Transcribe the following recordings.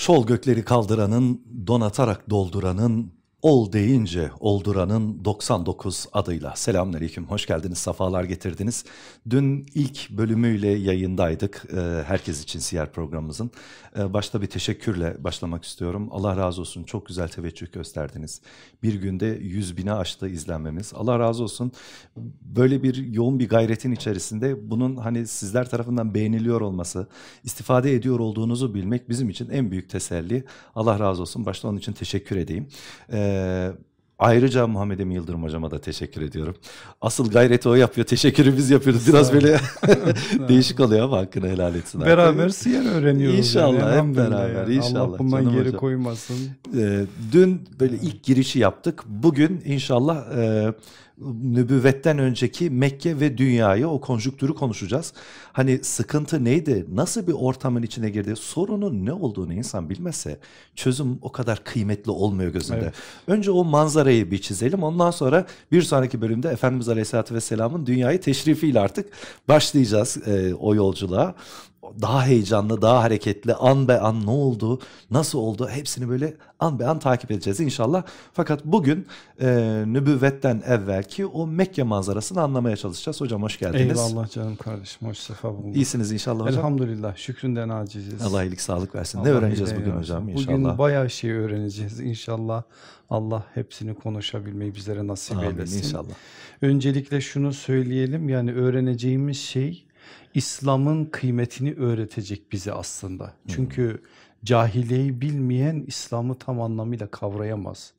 Şol gökleri kaldıranın, donatarak dolduranın, Ol deyince olduranın 99 adıyla. Selamünaleyküm, hoş geldiniz, safalar getirdiniz. Dün ilk bölümüyle yayındaydık e, herkes için siyer programımızın. E, başta bir teşekkürle başlamak istiyorum. Allah razı olsun, çok güzel teveccüh gösterdiniz. Bir günde 100 bine aştı izlenmemiz. Allah razı olsun. Böyle bir yoğun bir gayretin içerisinde bunun hani sizler tarafından beğeniliyor olması, istifade ediyor olduğunuzu bilmek bizim için en büyük teselli. Allah razı olsun, başta onun için teşekkür edeyim. E, ee, ayrıca Muhammed Emin Yıldırım hocama da teşekkür ediyorum. Asıl gayreti o yapıyor. Teşekkürü biz yapıyoruz. Biraz böyle değişik oluyor ama hakkını helal etsin. Beraber siyer öğreniyoruz. İnşallah yani, hep beraber. Yani. İnşallah. Allah bundan Canım geri hocam. koymasın. Ee, dün böyle ilk girişi yaptık. Bugün inşallah e, nübüvvetten önceki Mekke ve dünyayı o konjüktürü konuşacağız. Hani sıkıntı neydi? Nasıl bir ortamın içine girdi? Sorunun ne olduğunu insan bilmezse çözüm o kadar kıymetli olmuyor gözünde. Evet. Önce o manzarayı bir çizelim. Ondan sonra bir sonraki bölümde Efendimiz Aleyhisselatü Vesselam'ın dünyayı teşrifiyle artık başlayacağız e, o yolculuğa daha heyecanlı, daha hareketli, an be an ne oldu, nasıl oldu hepsini böyle an be an takip edeceğiz inşallah. Fakat bugün e, nübüvvetten evvelki o Mekke manzarasını anlamaya çalışacağız. Hocam hoş geldiniz. Eyvallah canım kardeşim, hoş sefa bulduk. İyisiniz inşallah hocam. Elhamdülillah, şükründen aciziz. Allah iyilik sağlık versin. Allah ne öğreneceğiz bugün hocam inşallah? Bugün bayağı şey öğreneceğiz inşallah. Allah hepsini konuşabilmeyi bizlere nasip Amin, eylesin. inşallah. Öncelikle şunu söyleyelim yani öğreneceğimiz şey İslam'ın kıymetini öğretecek bize aslında. Çünkü cahiliyeyi bilmeyen İslam'ı tam anlamıyla kavrayamaz.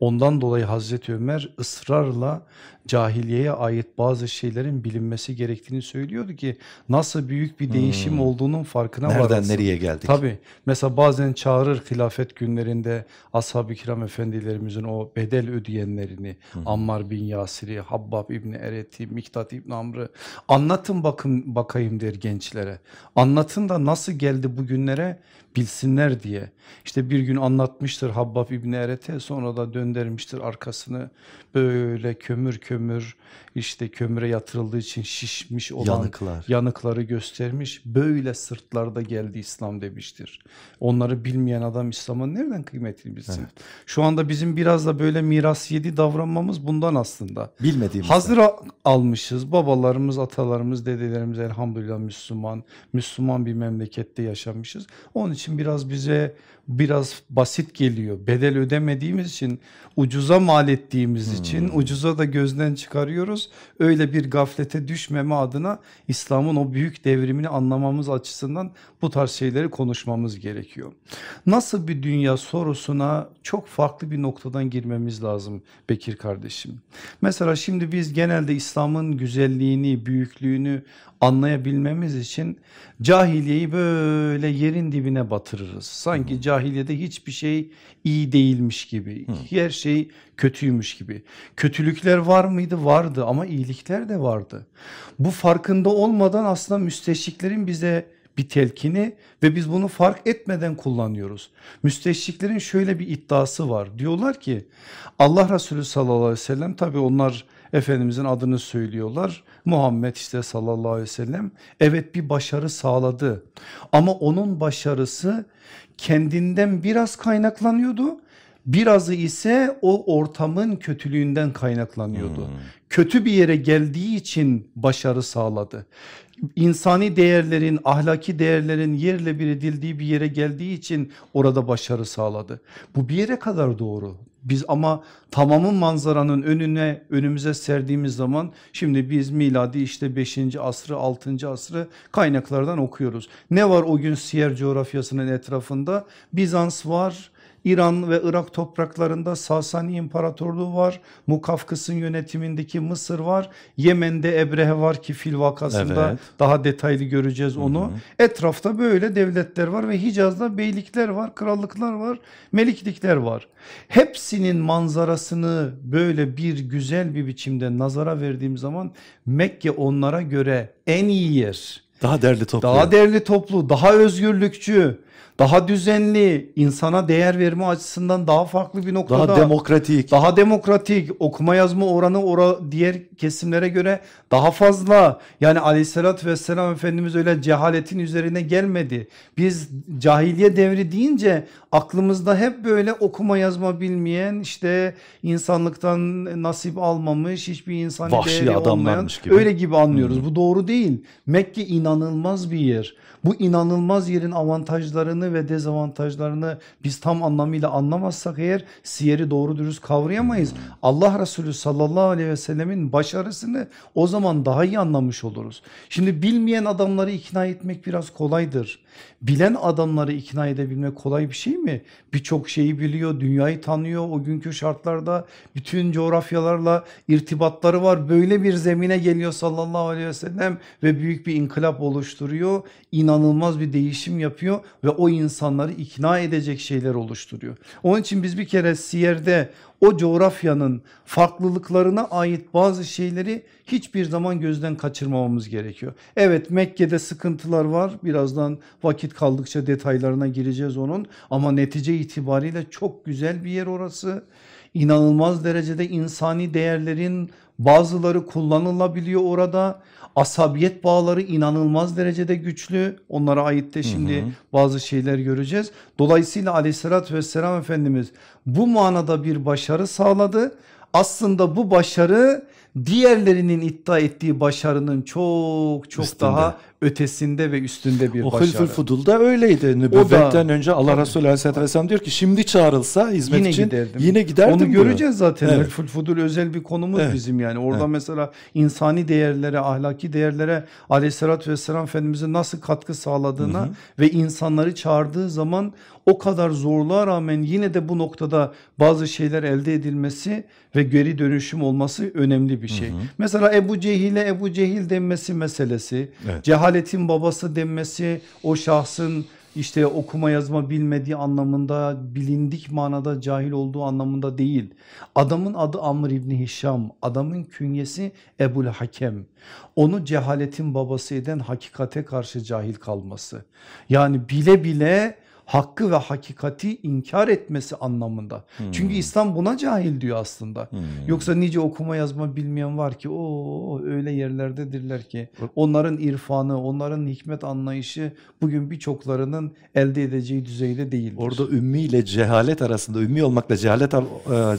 Ondan dolayı Hazreti Ömer ısrarla cahiliyeye ait bazı şeylerin bilinmesi gerektiğini söylüyordu ki nasıl büyük bir değişim hmm. olduğunun farkına Nereden varasın. nereye geldik? Tabi mesela bazen çağırır hilafet günlerinde ashab-ı kiram efendilerimizin o bedel ödeyenlerini hmm. Ammar bin Yasir'i, Habbab İbni Eret'i, Miktat İbni Amr'ı anlatın bakın bakayım der gençlere. Anlatın da nasıl geldi bugünlere bilsinler diye. İşte bir gün anlatmıştır Habbab İbni Eret'e sonra da döndürmüştür arkasını böyle kömür kömür işte kömüre yatırıldığı için şişmiş olan Yanıklar. yanıkları göstermiş. Böyle sırtlarda geldi İslam demiştir. Onları bilmeyen adam İslam'ın nereden kıymetini bilsin? Evet. Şu anda bizim biraz da böyle miras yedi davranmamız bundan aslında. Bilmediğimiz. Hazır almışız babalarımız, atalarımız, dedelerimiz elhamdülillah Müslüman. Müslüman bir memlekette yaşamışız. Onun için biraz bize biraz basit geliyor. Bedel ödemediğimiz için ucuza mal ettiğimiz hmm. için ucuza da gözden çıkarıyoruz. Öyle bir gaflete düşmeme adına İslam'ın o büyük devrimini anlamamız açısından bu tarz şeyleri konuşmamız gerekiyor. Nasıl bir dünya sorusuna çok farklı bir noktadan girmemiz lazım Bekir kardeşim. Mesela şimdi biz genelde İslam'ın güzelliğini, büyüklüğünü anlayabilmemiz için cahiliyeyi böyle yerin dibine batırırız. Sanki cahiliyede hiçbir şey iyi değilmiş gibi, her şey kötüymüş gibi. Kötülükler var mıydı? Vardı ama iyilikler de vardı. Bu farkında olmadan aslında müsteşriklerin bize bir telkini ve biz bunu fark etmeden kullanıyoruz. Müsteşriklerin şöyle bir iddiası var. Diyorlar ki Allah Resulü sallallahu aleyhi ve sellem tabi onlar Efendimizin adını söylüyorlar. Muhammed işte sallallahu aleyhi ve sellem evet bir başarı sağladı ama onun başarısı kendinden biraz kaynaklanıyordu. Birazı ise o ortamın kötülüğünden kaynaklanıyordu. Hmm. Kötü bir yere geldiği için başarı sağladı. İnsani değerlerin, ahlaki değerlerin yerle bir edildiği bir yere geldiği için orada başarı sağladı. Bu bir yere kadar doğru. Biz ama tamamın manzaranın önüne önümüze serdiğimiz zaman şimdi biz miladi işte 5. asrı 6. asrı kaynaklardan okuyoruz. Ne var o gün siyer coğrafyasının etrafında? Bizans var, İran ve Irak topraklarında Sasani İmparatorluğu var. Mukafkıs'ın yönetimindeki Mısır var. Yemen'de Ebrehe var ki fil vakasında evet. daha detaylı göreceğiz onu. Hı hı. Etrafta böyle devletler var ve Hicaz'da beylikler var, krallıklar var, meliklikler var. Hepsinin manzarasını böyle bir güzel bir biçimde nazara verdiğim zaman Mekke onlara göre en iyi yer. Daha derli toplu. Daha derli toplu, daha özgürlükçü daha düzenli, insana değer verme açısından daha farklı bir noktada. Daha demokratik. Daha demokratik, okuma yazma oranı ora, diğer kesimlere göre daha fazla. Yani aleyhissalatü vesselam Efendimiz öyle cehaletin üzerine gelmedi. Biz cahiliye devri deyince aklımızda hep böyle okuma yazma bilmeyen işte insanlıktan nasip almamış hiçbir insani Vahşi değeri olmayan gibi. öyle gibi anlıyoruz. Bu doğru değil. Mekke inanılmaz bir yer. Bu inanılmaz yerin avantajlarını ve dezavantajlarını biz tam anlamıyla anlamazsak eğer siyeri doğru dürüst kavrayamayız. Allah Resulü sallallahu aleyhi ve sellemin başarısını o zaman daha iyi anlamış oluruz. Şimdi bilmeyen adamları ikna etmek biraz kolaydır. Bilen adamları ikna edebilmek kolay bir şey mi? Birçok şeyi biliyor, dünyayı tanıyor, o günkü şartlarda bütün coğrafyalarla irtibatları var. Böyle bir zemine geliyor sallallahu aleyhi ve sellem ve büyük bir inkılap oluşturuyor. İnanılmaz bir değişim yapıyor ve o insanları ikna edecek şeyler oluşturuyor. Onun için biz bir kere Siyer'de o coğrafyanın farklılıklarına ait bazı şeyleri hiçbir zaman gözden kaçırmamamız gerekiyor. Evet Mekke'de sıkıntılar var birazdan vakit kaldıkça detaylarına gireceğiz onun ama netice itibariyle çok güzel bir yer orası. İnanılmaz derecede insani değerlerin bazıları kullanılabiliyor orada. Asabiyet bağları inanılmaz derecede güçlü. Onlara ait de şimdi hı hı. bazı şeyler göreceğiz. Dolayısıyla aleyhissalatü vesselam Efendimiz bu manada bir başarı sağladı. Aslında bu başarı diğerlerinin iddia ettiği başarının çok çok Üstünde. daha ötesinde ve üstünde bir o başarı. O Hılful Fudul da öyleydi. Nübüvvetten önce Allah Resulü Aleyhisselatü Vesselam diyor ki şimdi çağrılsa hizmet yine için giderdim. yine giderdim. Onu göreceğiz zaten. Evet. Hılful Fudul özel bir konumuz evet. bizim yani. Orada evet. mesela insani değerlere, ahlaki değerlere Aleyhisselatü Vesselam Efendimizin nasıl katkı sağladığına hı hı. ve insanları çağırdığı zaman o kadar zorluğa rağmen yine de bu noktada bazı şeyler elde edilmesi ve geri dönüşüm olması önemli bir şey. Hı hı. Mesela Ebu Cehil'e Ebu Cehil denmesi meselesi, evet. Cehaletin babası denmesi o şahsın işte okuma yazma bilmediği anlamında bilindik manada cahil olduğu anlamında değil. Adamın adı Amr İbni Hişam, adamın künyesi Ebul Hakem. Onu cehaletin babası eden hakikate karşı cahil kalması. Yani bile bile hakkı ve hakikati inkar etmesi anlamında. Hmm. Çünkü İslam buna cahil diyor aslında. Hmm. Yoksa nice okuma yazma bilmeyen var ki o öyle yerlerdedirler ki onların irfanı, onların hikmet anlayışı bugün birçoklarının elde edeceği düzeyde değildir. Orada ümmi ile cehalet arasında, ümmi olmakla cehalet e,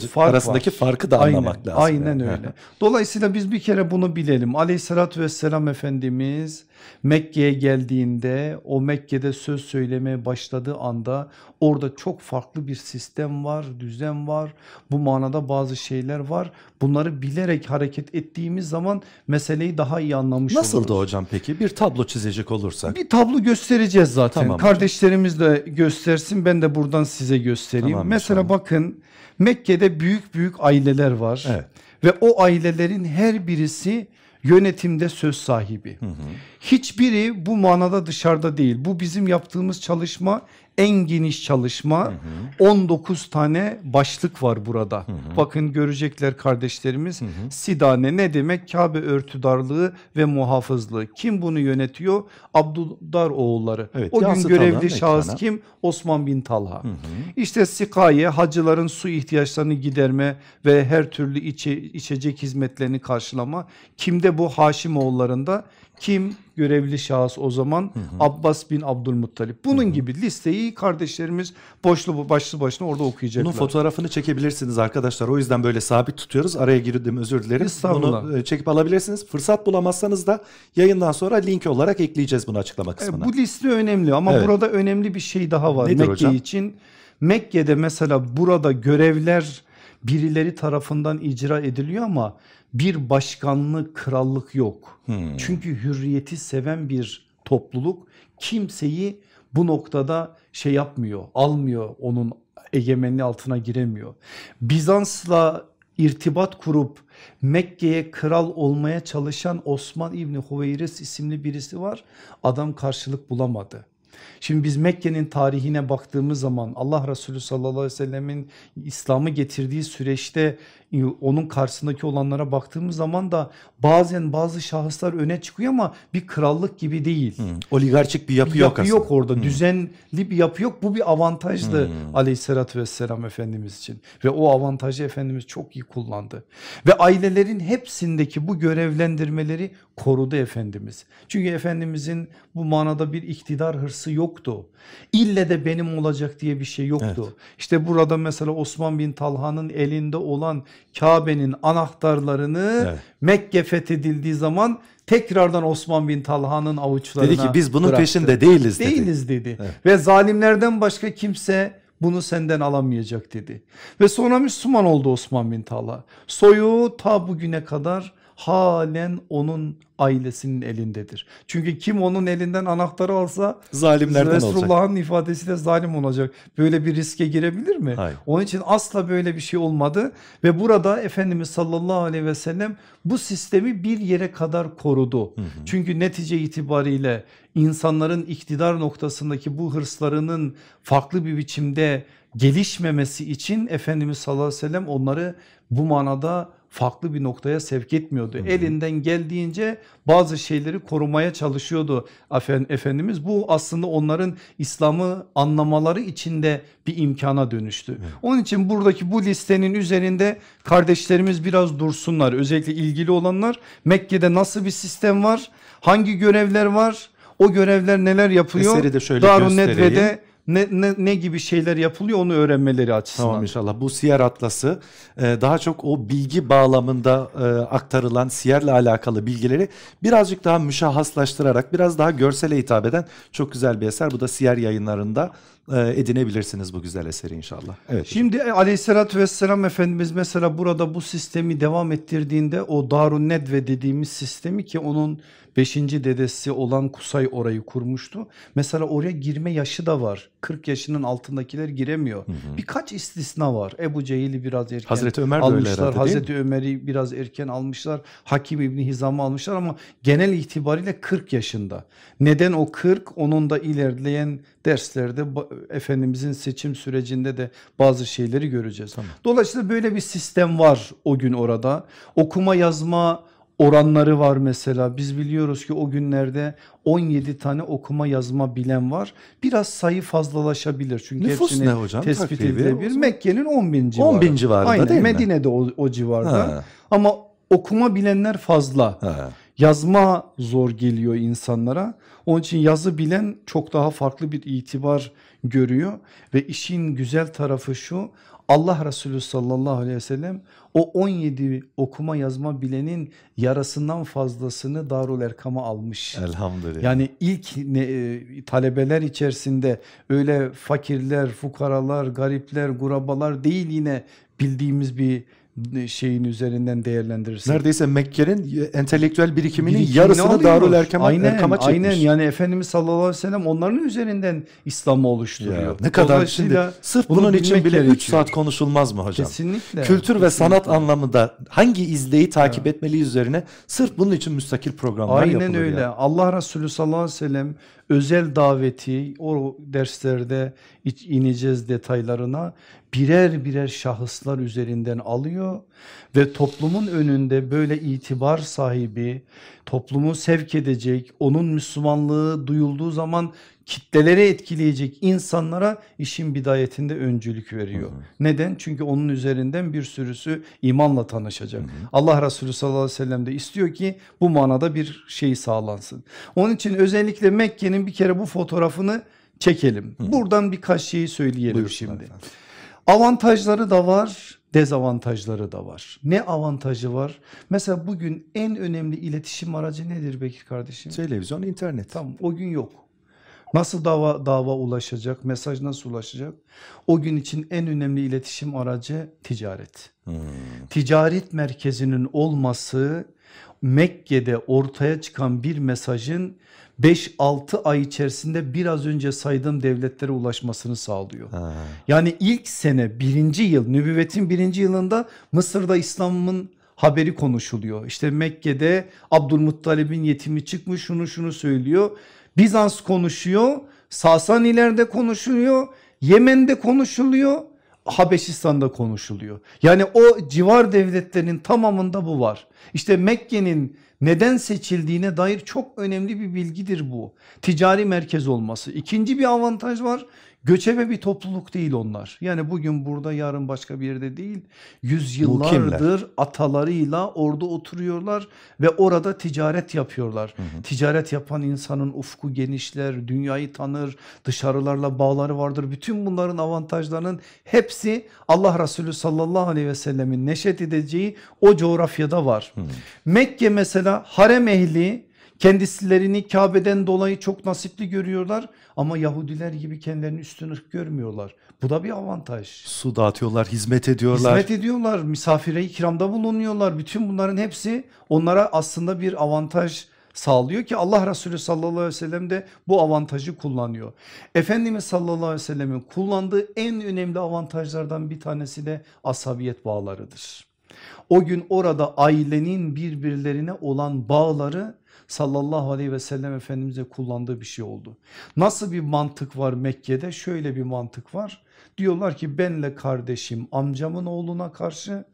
Fark arasındaki var. farkı da aynen, anlamak lazım. Aynen öyle. Dolayısıyla biz bir kere bunu bilelim. Aleyhissalatü vesselam Efendimiz Mekke'ye geldiğinde o Mekke'de söz söylemeye başladığı anda orada çok farklı bir sistem var, düzen var. Bu manada bazı şeyler var. Bunları bilerek hareket ettiğimiz zaman meseleyi daha iyi anlamış Nasıldı oluruz. Nasıldı hocam peki? Bir tablo çizecek olursak. Bir tablo göstereceğiz zaten. Tamam, Kardeşlerimiz de göstersin ben de buradan size göstereyim. Tamam, Mesela inşallah. bakın Mekke'de büyük büyük aileler var. Evet. Ve o ailelerin her birisi yönetimde söz sahibi. Hı hı. Hiçbiri bu manada dışarıda değil. Bu bizim yaptığımız çalışma en geniş çalışma. Hı hı. 19 tane başlık var burada. Hı hı. Bakın görecekler kardeşlerimiz. Hı hı. Sidane ne demek? Kabe örtüdarlığı ve muhafızlığı. Kim bunu yönetiyor? Abdüldar oğulları. Evet, o gün görevli şahıs ekrana. kim? Osman bin Talha. Hı hı. İşte sikaye hacıların su ihtiyaçlarını giderme ve her türlü içe, içecek hizmetlerini karşılama. Kimde bu Haşim oğullarında? Kim görevli şahıs o zaman? Hı hı. Abbas bin Abdülmuttalip. Bunun hı hı. gibi listeyi kardeşlerimiz boşlu başlı başına orada okuyacaklar. Bunun fotoğrafını çekebilirsiniz arkadaşlar. O yüzden böyle sabit tutuyoruz. Araya girdim özür dilerim. Bunu e, çekip alabilirsiniz. Fırsat bulamazsanız da yayından sonra link olarak ekleyeceğiz bunu açıklama e, kısmına. E, bu liste önemli ama evet. burada önemli bir şey daha var Nedir Mekke hocam? için. Mekke'de mesela burada görevler birileri tarafından icra ediliyor ama bir başkanlık krallık yok. Hmm. Çünkü hürriyeti seven bir topluluk kimseyi bu noktada şey yapmıyor almıyor onun egemenliği altına giremiyor. Bizans'la irtibat kurup Mekke'ye kral olmaya çalışan Osman İbni Huveyres isimli birisi var. Adam karşılık bulamadı. Şimdi biz Mekke'nin tarihine baktığımız zaman Allah Resulü sallallahu aleyhi ve sellemin İslam'ı getirdiği süreçte onun karşısındaki olanlara baktığımız zaman da bazen bazı şahıslar öne çıkıyor ama bir krallık gibi değil. Hmm. Oligarşik bir yapı, bir yok yapı aslında. yok orada. Düzenli bir yapı yok. Bu bir avantajdı Hmm. aleyhissalatü vesselam Efendimiz için. Ve o avantajı Efendimiz çok iyi kullandı. Ve ailelerin hepsindeki bu görevlendirmeleri korudu Efendimiz. Çünkü Efendimizin bu manada bir iktidar hırsı yoktu. İlle de benim olacak diye bir şey yoktu. İşte burada mesela Osman bin Talha'nın elinde olan Kabe'nin anahtarlarını Evet. Mekke fethedildiği zaman tekrardan Osman bin Talha'nın avuçlarına Dedi ki biz bunun bıraktı. peşinde değiliz dedi. Değiliz dedi. Evet. Ve zalimlerden başka kimse bunu senden alamayacak dedi. Ve sonra Müslüman oldu Osman bin Talha. Soyu ta bugüne kadar halen onun ailesinin elindedir. Çünkü kim onun elinden anahtarı alsa Zalimlerden olacak. Resulullah'ın ifadesiyle zalim olacak. Böyle bir riske girebilir mi? Hayır. Onun için asla böyle bir şey olmadı ve burada Efendimiz sallallahu aleyhi ve sellem bu sistemi bir yere kadar korudu. Çünkü netice itibariyle insanların iktidar noktasındaki bu hırslarının farklı bir biçimde gelişmemesi için Efendimiz sallallahu aleyhi ve sellem onları bu manada farklı bir noktaya sevk etmiyordu. Elinden geldiğince bazı şeyleri korumaya çalışıyordu Efen- Efendimiz. Bu aslında onların İslam'ı anlamaları için de bir imkana dönüştü. Onun için buradaki bu listenin üzerinde kardeşlerimiz biraz dursunlar. Özellikle ilgili olanlar Mekke'de nasıl bir sistem var? Hangi görevler var? O görevler neler yapılıyor? Eseri de şöyle Darun. Nedve'de ne, ne, ne gibi şeyler yapılıyor onu öğrenmeleri açısından. Tamam inşallah bu siyer atlası e, daha çok o bilgi bağlamında e, aktarılan siyerle alakalı bilgileri birazcık daha müşahhaslaştırarak biraz daha görsele hitap eden çok güzel bir eser. Bu da siyer yayınlarında e, edinebilirsiniz bu güzel eseri inşallah. Evet. Şimdi e, aleyhissalatü vesselam Efendimiz mesela burada bu sistemi devam ettirdiğinde o Darun Nedve dediğimiz sistemi ki onun 5. dedesi olan Kusay orayı kurmuştu. Mesela oraya girme yaşı da var. 40 yaşının altındakiler giremiyor. Birkaç istisna var. Ebu Cehil'i biraz erken Hazreti Ömer öyle almışlar. herhalde? Hazreti Ömer'i biraz erken almışlar. Hakim İbni Hizam'ı almışlar ama genel itibariyle 40 yaşında. Neden o 40? Onun da ilerleyen derslerde Efendimizin seçim sürecinde de bazı şeyleri göreceğiz. Dolayısıyla böyle bir sistem var o gün orada. Okuma yazma oranları var mesela. Biz biliyoruz ki o günlerde 17 tane okuma yazma bilen var. Biraz sayı fazlalaşabilir. Çünkü Nüfus hepsini ne hocam? tespit Takribi? edilebilir. Mekke'nin 10 bin civarı. 10 bin civarında Aynen, değil mi? Medine'de o, o civarda. Ha. Ama okuma bilenler fazla. Ha. Yazma zor geliyor insanlara. Onun için yazı bilen çok daha farklı bir itibar görüyor ve işin güzel tarafı şu. Allah Resulü sallallahu aleyhi ve sellem o 17 okuma yazma bilenin yarısından fazlasını Darul Erkam'a almış. Elhamdülillah. Yani ilk ne, e, talebeler içerisinde öyle fakirler, fukaralar, garipler, gurabalar değil yine bildiğimiz bir şeyin üzerinden değerlendirirsek. Neredeyse Mekke'nin entelektüel birikiminin Birikimini yarısını. Darül Erkam'a, aynen, Erkam'a çekmiş. Aynen yani Efendimiz sallallahu aleyhi ve sellem onların üzerinden İslam'ı oluşturuyor. Ya, ne kadar şimdi sırf bunu bunun için bile 3 gerekiyor. saat konuşulmaz mı hocam? Kesinlikle. Kültür ve kesinlikle. sanat anlamında hangi izleyi takip etmeliyiz üzerine sırf bunun için müstakil programlar Aynen yapılır. öyle. ya. Allah Resulü sallallahu aleyhi ve sellem özel daveti o derslerde ineceğiz detaylarına birer birer şahıslar üzerinden alıyor ve toplumun önünde böyle itibar sahibi toplumu sevk edecek onun Müslümanlığı duyulduğu zaman kitleleri etkileyecek insanlara işin bidayetinde öncülük veriyor. Neden? Çünkü onun üzerinden bir sürüsü imanla tanışacak. Allah Resulü sallallahu aleyhi ve sellem de istiyor ki bu manada bir şey sağlansın. Onun için özellikle Mekke'nin bir kere bu fotoğrafını çekelim. Buradan birkaç şeyi söyleyelim Buyursunlar şimdi. efendim. Avantajları da var, dezavantajları da var. Ne avantajı var? Mesela bugün en önemli iletişim aracı nedir Bekir kardeşim? Televizyon, internet. Tamam o gün yok. Nasıl dava dava ulaşacak? Mesaj nasıl ulaşacak? O gün için en önemli iletişim aracı ticaret. Hmm. Ticaret merkezinin olması Mekke'de ortaya çıkan bir mesajın 5-6 ay içerisinde biraz önce saydığım devletlere ulaşmasını sağlıyor. Ha. Yani ilk sene birinci yıl nübüvvetin birinci yılında Mısır'da İslam'ın haberi konuşuluyor. İşte Mekke'de Abdülmuttalib'in yetimi çıkmış şunu şunu söylüyor. Bizans konuşuyor. Sasanilerde konuşuluyor. Yemen'de konuşuluyor. Habeşistan'da konuşuluyor. Yani o civar devletlerin tamamında bu var. İşte Mekke'nin neden seçildiğine dair çok önemli bir bilgidir bu. Ticari merkez olması. İkinci bir avantaj var. Göçebe bir topluluk değil onlar. Yani bugün burada yarın başka bir yerde değil. Yüzyıllardır atalarıyla orada oturuyorlar ve orada ticaret yapıyorlar. Hı hı. Ticaret yapan insanın ufku genişler, dünyayı tanır, dışarılarla bağları vardır. Bütün bunların avantajlarının hepsi Allah Resulü sallallahu aleyhi ve sellemin neşet edeceği o coğrafyada var. Hı. Mekke mesela harem ehli Kendisilerini Kabe'den dolayı çok nasipli görüyorlar ama Yahudiler gibi kendilerini üstün ırk görmüyorlar. Bu da bir avantaj. Su dağıtıyorlar, hizmet ediyorlar. Hizmet ediyorlar, misafire ikramda bulunuyorlar. Bütün bunların hepsi onlara aslında bir avantaj sağlıyor ki Allah Resulü sallallahu aleyhi ve sellem de bu avantajı kullanıyor. Efendimiz sallallahu aleyhi ve sellemin kullandığı en önemli avantajlardan bir tanesi de asabiyet bağlarıdır. O gün orada ailenin birbirlerine olan bağları sallallahu aleyhi ve sellem Efendimiz'e kullandığı bir şey oldu. Nasıl bir mantık var Mekke'de? Şöyle bir mantık var. Diyorlar ki benle kardeşim amcamın oğluna karşı,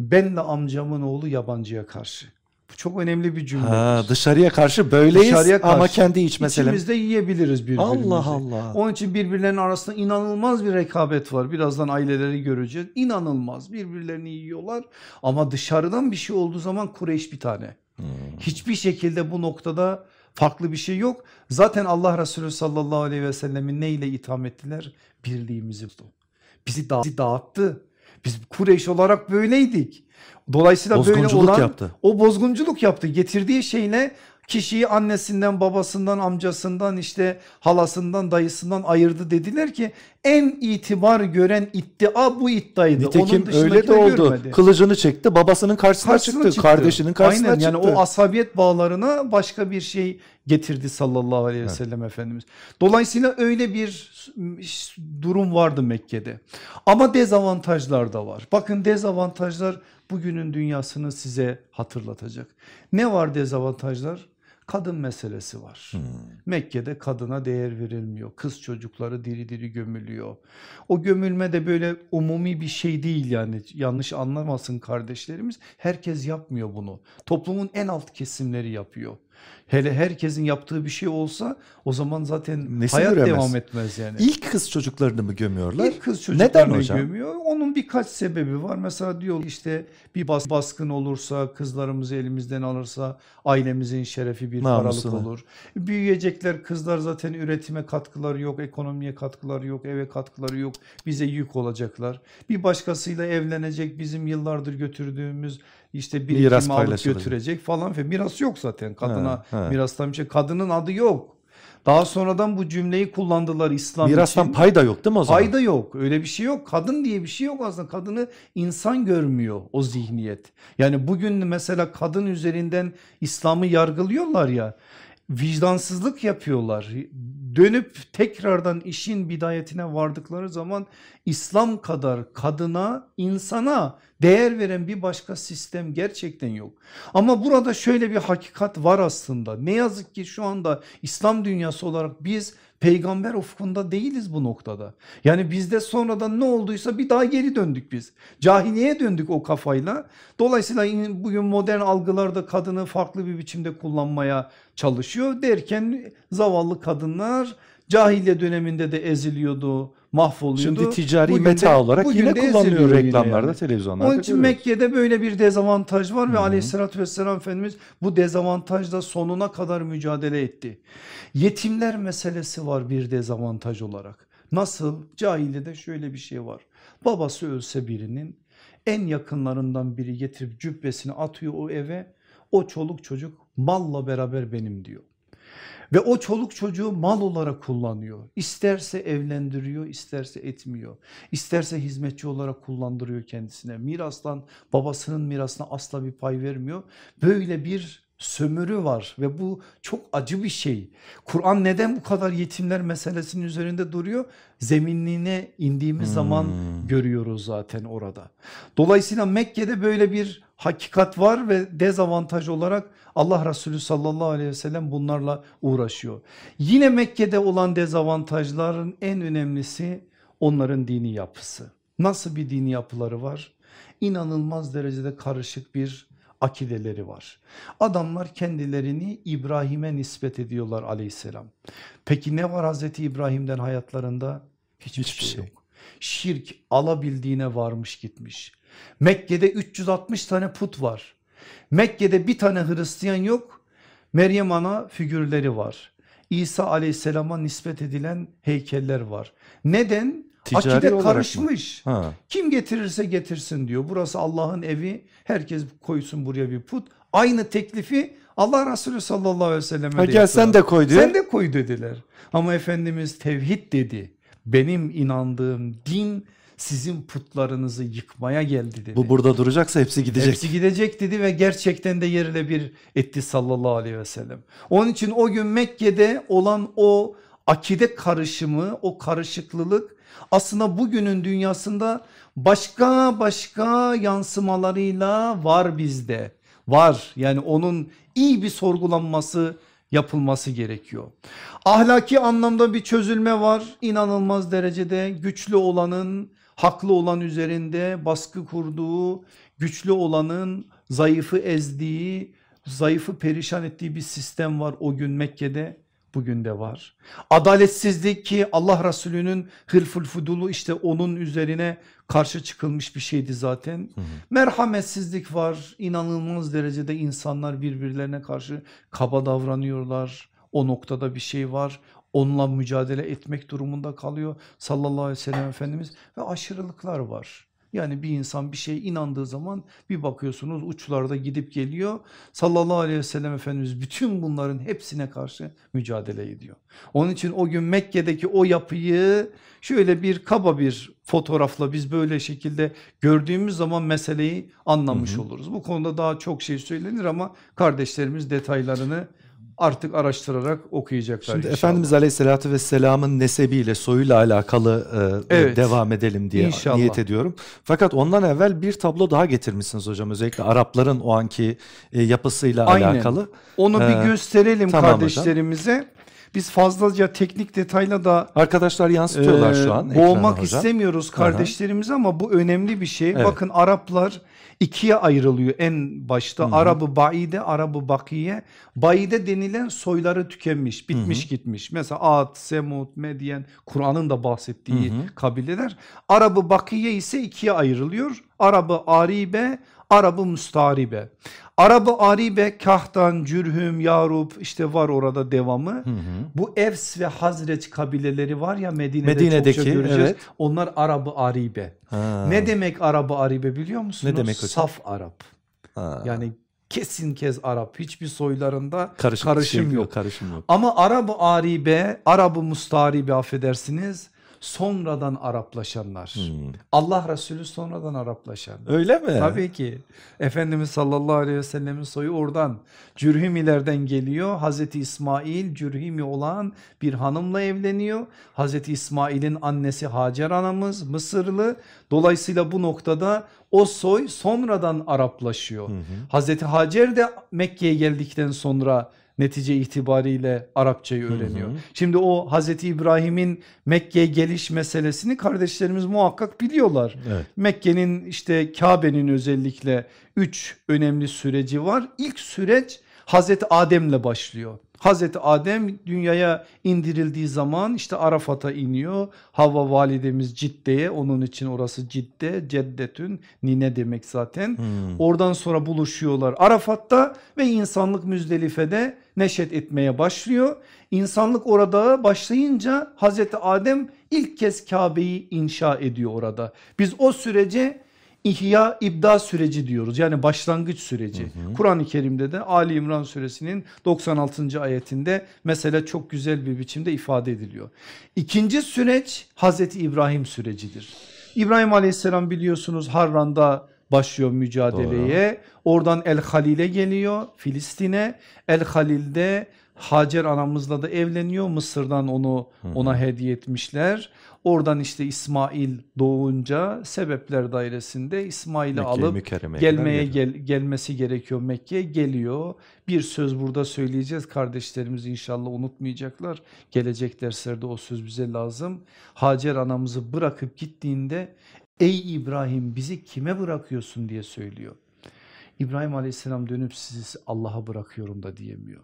benle amcamın oğlu yabancıya karşı. Bu çok önemli bir cümle. Ha, dışarıya karşı böyleyiz dışarıya karşı, ama kendi iç meselemiz. İçimizde yiyebiliriz birbirimizi. Allah Allah. Onun için birbirlerinin arasında inanılmaz bir rekabet var. Birazdan aileleri göreceğiz. İnanılmaz birbirlerini yiyorlar ama dışarıdan bir şey olduğu zaman Kureyş bir tane. Hmm. Hiçbir şekilde bu noktada farklı bir şey yok. Zaten Allah Resulü sallallahu aleyhi ve sellemin neyle itham ettiler? Birliğimizi bizi dağıttı. Biz Kureyş olarak böyleydik. Dolayısıyla böyle olan yaptı. o bozgunculuk yaptı. Getirdiği şeyle kişiyi annesinden babasından amcasından işte halasından dayısından ayırdı dediler ki en itibar gören iddia bu iddiaydı. Nitekim Onun öyle de oldu. Görmedi. Kılıcını çekti babasının karşısına, karşısına çıktı. çıktı. Kardeşinin karşısına Aynen, çıktı. Yani o asabiyet bağlarına başka bir şey getirdi sallallahu aleyhi ve sellem evet. Efendimiz. Dolayısıyla öyle bir durum vardı Mekke'de. Ama dezavantajlar da var. Bakın dezavantajlar bugünün dünyasını size hatırlatacak. Ne var dezavantajlar? Kadın meselesi var. Hmm. Mekke'de kadına değer verilmiyor. Kız çocukları diri diri gömülüyor. O gömülme de böyle umumi bir şey değil yani yanlış anlamasın kardeşlerimiz. Herkes yapmıyor bunu. Toplumun en alt kesimleri yapıyor. Hele herkesin yaptığı bir şey olsa o zaman zaten Nesil hayat göremez. devam etmez yani. İlk kız çocuklarını mı gömüyorlar? İlk kız çocuklarını Neden hocam? gömüyor. Onun birkaç sebebi var. Mesela diyor işte bir bas baskın olursa kızlarımızı elimizden alırsa ailemizin şerefi bir Namusuna. paralık olur. Büyüyecekler kızlar zaten üretime katkıları yok, ekonomiye katkıları yok, eve katkıları yok. Bize yük olacaklar. Bir başkasıyla evlenecek bizim yıllardır götürdüğümüz işte bir miras alıp götürecek falan ve miras yok zaten kadına he, he. mirastan bir şey kadının adı yok. Daha sonradan bu cümleyi kullandılar İslam Mirastan için. pay da yok değil mi o zaman? Pay da yok öyle bir şey yok kadın diye bir şey yok aslında kadını insan görmüyor o zihniyet. Yani bugün mesela kadın üzerinden İslam'ı yargılıyorlar ya vicdansızlık yapıyorlar. Dönüp tekrardan işin bidayetine vardıkları zaman İslam kadar kadına, insana değer veren bir başka sistem gerçekten yok. Ama burada şöyle bir hakikat var aslında. Ne yazık ki şu anda İslam dünyası olarak biz peygamber ufkunda değiliz bu noktada. Yani bizde sonradan ne olduysa bir daha geri döndük biz. Cahiliye döndük o kafayla. Dolayısıyla bugün modern algılarda kadını farklı bir biçimde kullanmaya çalışıyor derken zavallı kadınlar cahiliye döneminde de eziliyordu mahvoluyordu. Şimdi ticari bugün meta de, olarak yine kullanılıyor reklamlarda yani. televizyonlarda. Onun için Mekke'de böyle bir dezavantaj var Hı -hı. ve aleyhissalatü vesselam Efendimiz bu dezavantajla sonuna kadar mücadele etti. Yetimler meselesi var bir dezavantaj olarak. Nasıl? Cahiliyede şöyle bir şey var. Babası ölse birinin en yakınlarından biri getirip cübbesini atıyor o eve. O çoluk çocuk malla beraber benim diyor. Ve o çoluk çocuğu mal olarak kullanıyor. İsterse evlendiriyor, isterse etmiyor. İsterse hizmetçi olarak kullandırıyor kendisine. Mirastan babasının mirasına asla bir pay vermiyor. Böyle bir sömürü var ve bu çok acı bir şey. Kur'an neden bu kadar yetimler meselesinin üzerinde duruyor? Zeminliğine indiğimiz hmm. zaman görüyoruz zaten orada. Dolayısıyla Mekke'de böyle bir hakikat var ve dezavantaj olarak Allah Resulü sallallahu aleyhi ve sellem bunlarla uğraşıyor. Yine Mekke'de olan dezavantajların en önemlisi onların dini yapısı. Nasıl bir dini yapıları var? İnanılmaz derecede karışık bir akideleri var. Adamlar kendilerini İbrahim'e nispet ediyorlar aleyhisselam. Peki ne var Hazreti İbrahim'den hayatlarında? Hiçbir, Hiçbir şey şey yok. Şirk alabildiğine varmış gitmiş. Mekke'de 360 tane put var. Mekke'de bir tane Hristiyan yok. Meryem ana figürleri var. İsa aleyhisselama nispet edilen heykeller var. Neden? Ticari Akide karışmış. Ha. Kim getirirse getirsin diyor. Burası Allah'ın evi. Herkes koysun buraya bir put. Aynı teklifi Allah Resulü sallallahu aleyhi ve selleme de gel sen de koy diyor. Sen de koy dediler. Ama Efendimiz tevhid dedi. Benim inandığım din sizin putlarınızı yıkmaya geldi dedi. Bu burada duracaksa hepsi gidecek. Hepsi gidecek dedi ve gerçekten de yerle bir etti sallallahu aleyhi ve sellem. Onun için o gün Mekke'de olan o akide karışımı, o karışıklılık aslında bugünün dünyasında başka başka yansımalarıyla var bizde. Var yani onun iyi bir sorgulanması yapılması gerekiyor. Ahlaki anlamda bir çözülme var. İnanılmaz derecede güçlü olanın haklı olan üzerinde baskı kurduğu, güçlü olanın zayıfı ezdiği, zayıfı perişan ettiği bir sistem var o gün Mekke'de. Bugün de var. Adaletsizlik ki Allah Resulü'nün hırful fudulu işte onun üzerine karşı çıkılmış bir şeydi zaten. Hı hı. Merhametsizlik var. İnanılmaz derecede insanlar birbirlerine karşı kaba davranıyorlar. O noktada bir şey var. Onunla mücadele etmek durumunda kalıyor sallallahu aleyhi ve sellem Efendimiz ve aşırılıklar var. Yani bir insan bir şeye inandığı zaman bir bakıyorsunuz uçlarda gidip geliyor. Sallallahu aleyhi ve sellem Efendimiz bütün bunların hepsine karşı mücadele ediyor. Onun için o gün Mekke'deki o yapıyı şöyle bir kaba bir fotoğrafla biz böyle şekilde gördüğümüz zaman meseleyi anlamış Hı hı. oluruz. Bu konuda daha çok şey söylenir ama kardeşlerimiz detaylarını artık araştırarak okuyacaklar Şimdi inşallah. Efendimiz Aleyhisselatü Vesselam'ın nesebiyle soyuyla alakalı e, Evet. devam edelim diye İnşallah. niyet ediyorum. Fakat ondan evvel bir tablo daha getirmişsiniz hocam özellikle Arapların o anki e, yapısıyla Aynen. alakalı. Onu Ee, bir gösterelim tamam hocam. kardeşlerimize. Biz fazlaca teknik detayla da Arkadaşlar yansıtıyorlar Ee, şu an. Boğmak hocam. istemiyoruz kardeşlerimizi ama bu önemli bir şey. Evet. Bakın Araplar ikiye ayrılıyor en başta. Hı hı. Arabı Baide, Arabı Bakiye. Baide denilen soyları tükenmiş, bitmiş gitmiş. Mesela Ad, Semud, Medyen, Kur'an'ın da bahsettiği Hı hı. kabileler. Arabı Bakiye ise ikiye ayrılıyor. Arabı Aribe, Arabı Müstaribe. Arabı Aribe, Kahtan, Cürhüm, Yarub işte var orada devamı. Hı hı. Bu Evs ve Hazreç kabileleri var ya Medine'de Medine'deki, çokça göreceğiz. evet. Onlar Arabı Aribe. Ha. Ne demek Arabı Aribe biliyor musunuz? Ne demek hocam? Saf Arap. Ha. Yani kesin kez Arap. Hiçbir soylarında Karışık karışım şey yok. Karışım yok. Ama Arabı Aribe, Arabı Mustaribe affedersiniz. Sonradan Araplaşanlar. Hmm. Allah Resulü sonradan Araplaşan. Öyle mi? Tabii ki. Efendimiz sallallahu aleyhi ve sellemin soyu oradan. Cürhimilerden geliyor. Hazreti İsmail Cürhimi olan bir hanımla evleniyor. Hazreti İsmail'in annesi Hacer anamız Mısırlı. Dolayısıyla bu noktada o soy sonradan Araplaşıyor. Hı hı. Hazreti Hacer de Mekke'ye geldikten sonra netice itibariyle Arapçayı öğreniyor. Hı hı. Şimdi o Hazreti İbrahim'in Mekke'ye geliş meselesini kardeşlerimiz muhakkak biliyorlar. Evet. Mekke'nin işte Kabe'nin özellikle üç önemli süreci var. İlk süreç Hazreti Adem'le başlıyor. Hazreti Adem dünyaya indirildiği zaman işte Arafat'a iniyor. Havva validemiz Cidde'ye onun için orası Cidde, Ceddetün, nine demek zaten. Hmm. Oradan sonra buluşuyorlar Arafat'ta ve insanlık Müzdelife'de neşet etmeye başlıyor. İnsanlık orada başlayınca Hazreti Adem ilk kez Kabe'yi inşa ediyor orada. Biz o sürece İhya ibda süreci diyoruz yani başlangıç süreci. Kur'an-ı Kerim'de de Ali İmran suresinin 96. ayetinde mesele çok güzel bir biçimde ifade ediliyor. İkinci süreç Hazreti İbrahim sürecidir. İbrahim aleyhisselam biliyorsunuz Harran'da başlıyor mücadeleye. Oradan El Halil'e geliyor Filistin'e. El Halil'de Hacer anamızla da evleniyor. Mısır'dan onu ona hediye etmişler. Oradan işte İsmail doğunca sebepler dairesinde İsmail'i alıp gelmeye gel, gelmesi gerekiyor Mekke'ye geliyor. Bir söz burada söyleyeceğiz kardeşlerimiz inşallah unutmayacaklar. Gelecek derslerde o söz bize lazım. Hacer anamızı bırakıp gittiğinde Ey İbrahim bizi kime bırakıyorsun diye söylüyor. İbrahim aleyhisselam dönüp sizi Allah'a bırakıyorum da diyemiyor.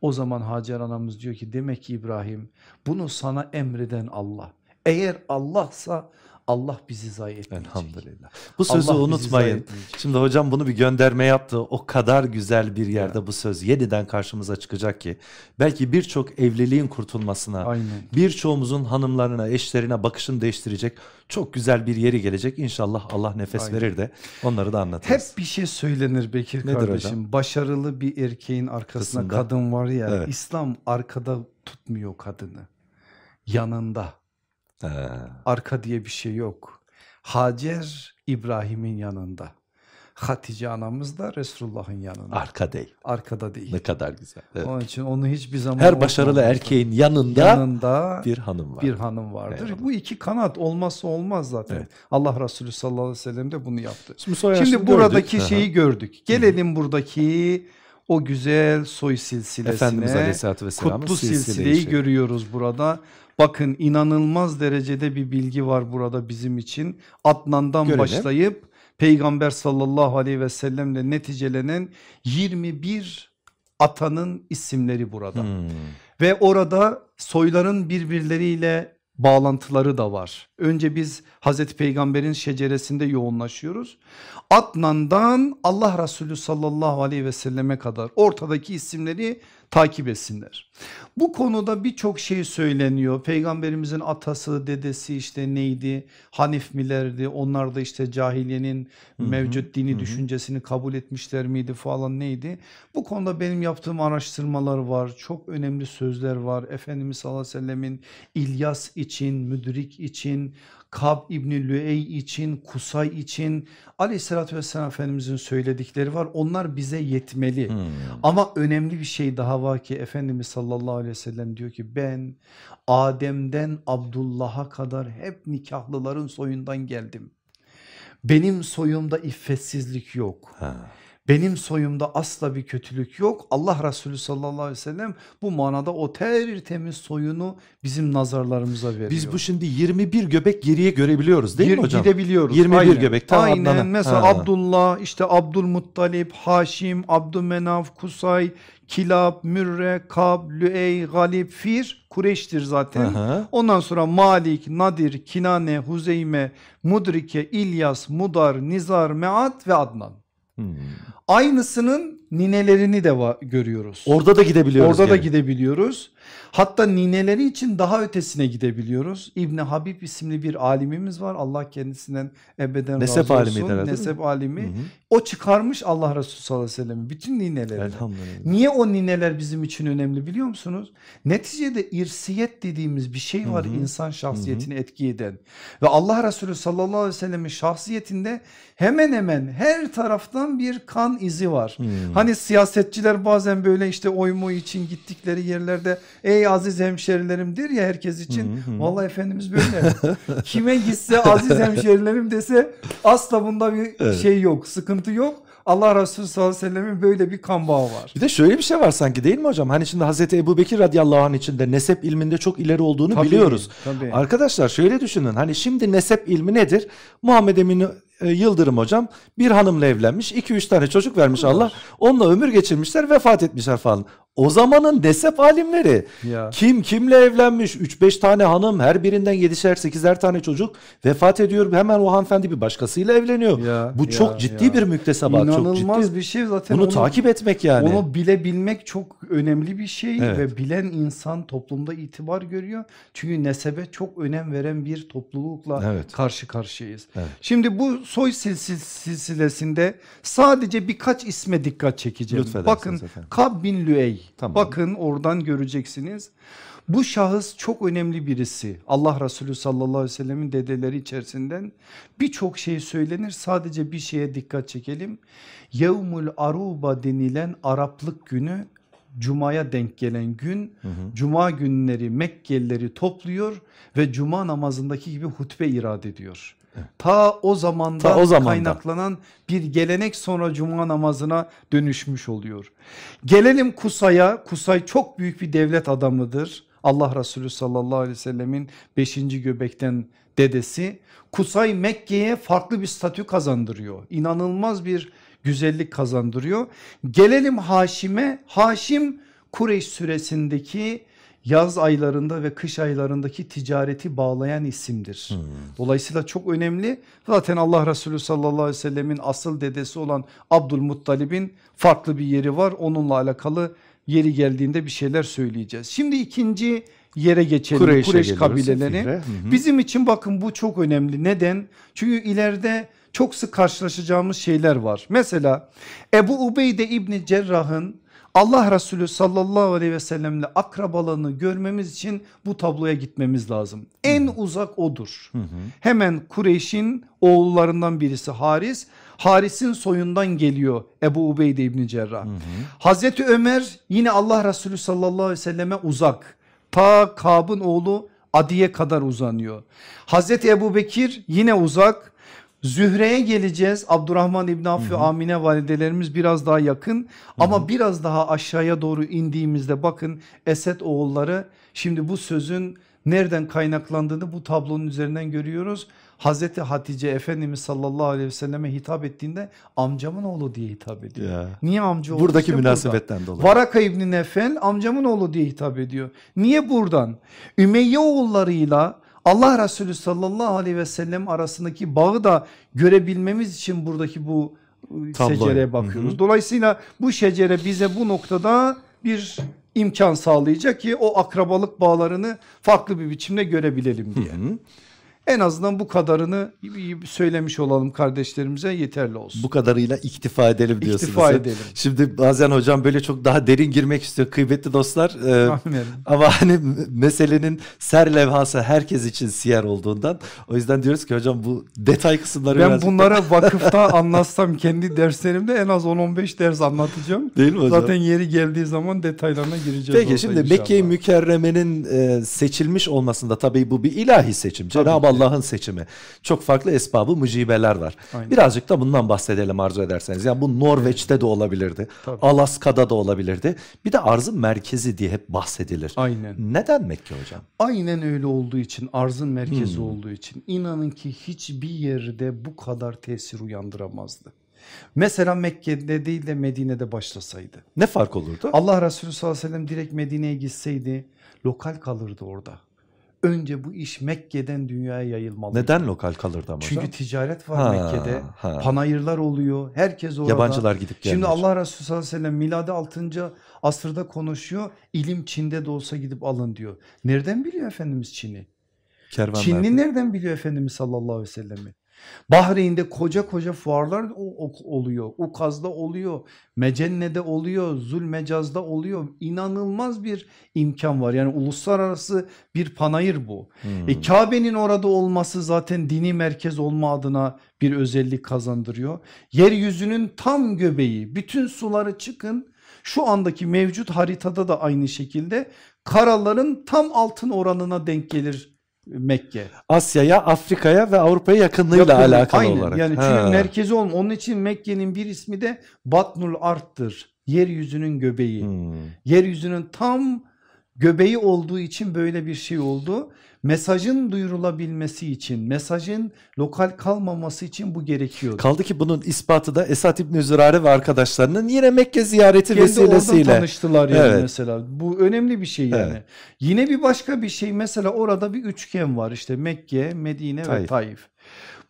O zaman Hacer anamız diyor ki demek ki İbrahim bunu sana emreden Allah. Eğer Allah'sa Allah bizi zayi etmeyecek. Elhamdülillah. Bu sözü Allah unutmayın. Şimdi hocam bunu bir gönderme yaptı. O kadar güzel bir yerde bu söz yeniden karşımıza çıkacak ki belki birçok evliliğin kurtulmasına, birçoğumuzun hanımlarına, eşlerine bakışını değiştirecek çok güzel bir yeri gelecek. İnşallah Allah nefes Aynen. verir de onları da Hep anlatırız. bir şey söylenir Bekir Nedir kardeşim. hocam? Başarılı bir erkeğin arkasında Kısımda. kadın var ya. Evet. İslam arkada tutmuyor kadını. Yanında. He. Arka diye bir şey yok. Hacer İbrahim'in yanında. Hatice anamız da Resulullah'ın yanında. Arka değil. Arkada değil. Ne kadar güzel. Evet. Onun için onu hiçbir zaman Her başarılı erkeğin yanında yanında bir hanım var. bir hanım vardır. Eyvallah. Bu iki kanat olmazsa olmaz zaten. Evet. Allah Resulü sallallahu aleyhi ve sellem de bunu yaptı. Şimdi, Şimdi buradaki gördük. şeyi gördük. Gelelim buradaki o güzel soy silsilesine. Efendimiz Aleyhisselatü Vesselam'ın Kutlu silsile silsileyi işi. görüyoruz burada. Bakın inanılmaz derecede bir bilgi var burada bizim için. Adnan'dan Görelim. başlayıp Peygamber sallallahu aleyhi ve sellemle neticelenen 21 atanın isimleri burada. Hmm. Ve orada soyların birbirleriyle bağlantıları da var. Önce biz Hazreti Peygamber'in şeceresinde yoğunlaşıyoruz. Adnan'dan Allah Resulü sallallahu aleyhi ve selleme kadar ortadaki isimleri takip etsinler. Bu konuda birçok şey söyleniyor. Peygamberimizin atası, dedesi işte neydi? Hanif milerdi? Onlar da işte cahiliyenin Hı hı, mevcut dini hı hı. düşüncesini kabul etmişler miydi falan neydi? Bu konuda benim yaptığım araştırmalar var. Çok önemli sözler var. Efendimiz sallallahu aleyhi ve sellemin İlyas için, Müdrik için, Kab İbni Lüey için, Kusay için aleyhissalatü vesselam Efendimizin söyledikleri var. Onlar bize yetmeli. Hmm. Ama önemli bir şey daha var ki Efendimiz sallallahu aleyhi ve sellem diyor ki ben Adem'den Abdullah'a kadar hep nikahlıların soyundan geldim. Benim soyumda iffetsizlik yok. Ha. Benim soyumda asla bir kötülük yok. Allah Resulü sallallahu aleyhi ve sellem bu manada o tertemiz soyunu bizim nazarlarımıza veriyor. Biz bu şimdi 21 göbek geriye görebiliyoruz değil Gir- mi hocam? Gidebiliyoruz. 21 Aynen. göbek, tam Aynen. Adnan'a. Mesela Ha. Abdullah, işte Abdülmuttalip, Haşim, Abdümenaf, Kusay, Kilab, Mürre, Kab, Lüey, Galip, Fir, Kureyş'tir zaten. Aha. Ondan sonra Malik, Nadir, Kinane, Huzeyme, Mudrike, İlyas, Mudar, Nizar, Meat ve Adnan. Hmm. Aynısının ninelerini de görüyoruz. Orada da gidebiliyoruz. Orada da gene. gidebiliyoruz. Hatta nineleri için daha ötesine gidebiliyoruz. İbni Habib isimli bir alimimiz var. Allah kendisinden ebeden Nesep razı olsun. alimiydi herhalde? Nesep alimi. Hı hı. O çıkarmış Allah Resulü sallallahu aleyhi ve sellem'in bütün ninelerini. Elhamdülillah. Niye o nineler bizim için önemli biliyor musunuz? Neticede irsiyet dediğimiz bir şey var Hı hı. insan şahsiyetini etki eden. Ve Allah Resulü sallallahu aleyhi ve sellemin şahsiyetinde hemen hemen her taraftan bir kan izi var. Hmm. Hani siyasetçiler bazen böyle işte oy mu için gittikleri yerlerde ey aziz hemşerilerim der ya herkes için. Hı hı. Vallahi Efendimiz böyle. Kime gitse aziz hemşerilerim dese asla bunda bir Evet. şey yok sıkıntı yok. Allah Resulü sallallahu aleyhi ve sellemin böyle bir kan bağı var. Bir de şöyle bir şey var sanki değil mi hocam? Hani şimdi Hazreti Ebu Bekir radıyallahu anh için de nesep ilminde çok ileri olduğunu Tabii, biliyoruz. tabii. Arkadaşlar şöyle düşünün hani şimdi nesep ilmi nedir? Muhammed Emin e, Yıldırım hocam bir hanımla evlenmiş 2-3 tane çocuk vermiş Allah onunla ömür geçirmişler vefat etmişler falan. O zamanın nesep alimleri Ya. kim kimle evlenmiş 3-5 tane hanım her birinden 7'şer 8'er tane çocuk vefat ediyor hemen o hanımefendi bir başkasıyla evleniyor. Ya, Bu ya, çok ciddi ya. bir müktesebat çok İnanılmaz ciddi. bir şey zaten. Bunu onu, takip etmek yani. Onu bilebilmek çok önemli bir şey Evet. ve bilen insan toplumda itibar görüyor. Çünkü nesebe çok önem veren bir toplulukla Evet. karşı karşıyayız. Evet. Şimdi bu soy silsil- silsilesinde sadece birkaç isme dikkat çekeceğim. Bakın efendim. Kab bin Lüey. Tamam. Bakın oradan göreceksiniz. Bu şahıs çok önemli birisi. Allah Resulü sallallahu aleyhi ve sellemin dedeleri içerisinden birçok şey söylenir. Sadece bir şeye dikkat çekelim. Yevmul Aruba denilen Araplık günü Cuma'ya denk gelen gün Cuma günleri Mekkelileri topluyor ve Cuma namazındaki gibi hutbe irade ediyor. Ta o zamandan Ta o zamandan. kaynaklanan bir gelenek sonra Cuma namazına dönüşmüş oluyor. Gelelim Kusay'a. Kusay çok büyük bir devlet adamıdır. Allah Resulü sallallahu aleyhi ve sellemin 5. göbekten dedesi. Kusay Mekke'ye farklı bir statü kazandırıyor. İnanılmaz bir güzellik kazandırıyor. Gelelim Haşim'e. Haşim Kureyş süresindeki yaz aylarında ve kış aylarındaki ticareti bağlayan isimdir. Hmm. Dolayısıyla çok önemli. Zaten Allah Resulü sallallahu aleyhi ve sellemin asıl dedesi olan Abdülmuttalib'in farklı bir yeri var. Onunla alakalı yeri geldiğinde bir şeyler söyleyeceğiz. Şimdi ikinci yere geçelim Kureyş'e Kureyş kabileleri. Hı hı. Bizim için bakın bu çok önemli. Neden? Çünkü ileride çok sık karşılaşacağımız şeyler var. Mesela Ebu Ubeyde İbni Cerrah'ın Allah Resulü sallallahu aleyhi ve sellemle akrabalığını görmemiz için bu tabloya gitmemiz lazım. En uzak odur. Hı hı. Hemen Kureyş'in oğullarından birisi Haris. Haris'in soyundan geliyor Ebu Ubeyde İbni Cerrah. Hı hı. Hazreti Ömer yine Allah Resulü sallallahu aleyhi ve selleme uzak. Ta Kab'ın oğlu Adiye kadar uzanıyor. Hazreti Ebu Bekir yine uzak. Zühre'ye geleceğiz. Abdurrahman İbn Avf ve Amine validelerimiz biraz daha yakın. Ama hı hı. biraz daha aşağıya doğru indiğimizde bakın Esed oğulları şimdi bu sözün nereden kaynaklandığını bu tablonun üzerinden görüyoruz. Hazreti Hatice Efendimiz sallallahu aleyhi ve selleme hitap ettiğinde amcamın oğlu diye hitap ediyor. Ya. Niye amca oğlu? Buradaki işte münasebetten burada. dolayı. Varaka İbni Nefel amcamın oğlu diye hitap ediyor. Niye buradan? Ümeyye oğullarıyla Allah Resulü sallallahu aleyhi ve sellem arasındaki bağı da görebilmemiz için buradaki bu ıı, Tabloyu. secereye bakıyoruz. Hı hı. Dolayısıyla bu şecere bize bu noktada bir imkan sağlayacak ki o akrabalık bağlarını farklı bir biçimde görebilelim diye. Hı hı. En azından bu kadarını söylemiş olalım kardeşlerimize yeterli olsun. Bu kadarıyla iktifa edelim diyorsunuz. İktifa edelim. Şimdi bazen hocam böyle çok daha derin girmek istiyor kıymetli dostlar. Ee, ama hani meselenin ser levhası herkes için siyer olduğundan o yüzden diyoruz ki hocam bu detay kısımları Ben bunlara vakıfta anlatsam kendi derslerimde en az 10-15 ders anlatacağım. Değil mi hocam? Zaten yeri geldiği zaman detaylarına gireceğiz. Peki şimdi Mekke-i Mükerreme'nin e, seçilmiş olmasında tabii bu bir ilahi seçim. Cenab-ı Allah'ın seçimi. Çok farklı esbabı mucibeler var. Aynen. Birazcık da bundan bahsedelim arzu ederseniz. Yani bu Norveç'te de olabilirdi. Tabii. Alaska'da da olabilirdi. Bir de arzın merkezi diye hep bahsedilir. Aynen. Neden Mekke hocam? Aynen öyle olduğu için arzın merkezi hmm. olduğu için inanın ki hiçbir yerde bu kadar tesir uyandıramazdı. Mesela Mekke'de değil de Medine'de başlasaydı. Ne fark olurdu? Allah Resulü sallallahu aleyhi ve sellem direkt Medine'ye gitseydi lokal kalırdı orada önce bu iş Mekke'den dünyaya yayılmalı. Neden lokal kalırdı ama Çünkü ticaret var ha, Mekke'de. Ha. Panayırlar oluyor. Herkes orada. Yabancılar gidip gelmiş. Şimdi Allah Resulü sallallahu aleyhi ve sellem miladi 6. asırda konuşuyor. İlim Çin'de de olsa gidip alın diyor. Nereden biliyor Efendimiz Çin'i? Çinli nereden biliyor Efendimiz sallallahu aleyhi ve sellemi? Bahreyn'de koca koca fuarlar oluyor. Ukaz'da oluyor. Mecenne'de oluyor. Zulmecaz'da oluyor. İnanılmaz bir imkan var. Yani uluslararası bir panayır bu. Hmm. E, Kabe'nin orada olması zaten dini merkez olma adına bir özellik kazandırıyor. Yeryüzünün tam göbeği. Bütün suları çıkın. Şu andaki mevcut haritada da aynı şekilde karaların tam altın oranına denk gelir Mekke. Asya'ya, Afrika'ya ve Avrupa'ya yakınlığıyla Yakın, alakalı aynen. olarak. Yani çünkü ha. merkezi olm. Onun için Mekke'nin bir ismi de Batnul Art'tır. Yeryüzünün göbeği. Hmm. Yeryüzünün tam göbeği olduğu için böyle bir şey oldu mesajın duyurulabilmesi için mesajın lokal kalmaması için bu gerekiyor. Kaldı ki bunun ispatı da Esat İbni Zürare ve arkadaşlarının yine Mekke ziyareti Kendi vesilesiyle. Kendi tanıştılar yani evet. mesela bu önemli bir şey yani. Evet. Yine bir başka bir şey mesela orada bir üçgen var işte Mekke, Medine Taif. ve Taif.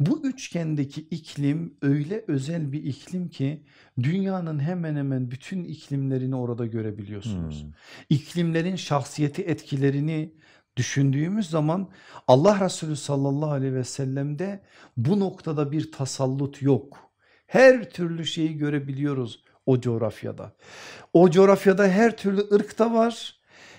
Bu üçgendeki iklim öyle özel bir iklim ki dünyanın hemen hemen bütün iklimlerini orada görebiliyorsunuz. Hmm. İklimlerin şahsiyeti etkilerini düşündüğümüz zaman Allah Resulü sallallahu aleyhi ve sellem'de bu noktada bir tasallut yok. Her türlü şeyi görebiliyoruz o coğrafyada. O coğrafyada her türlü ırk da var.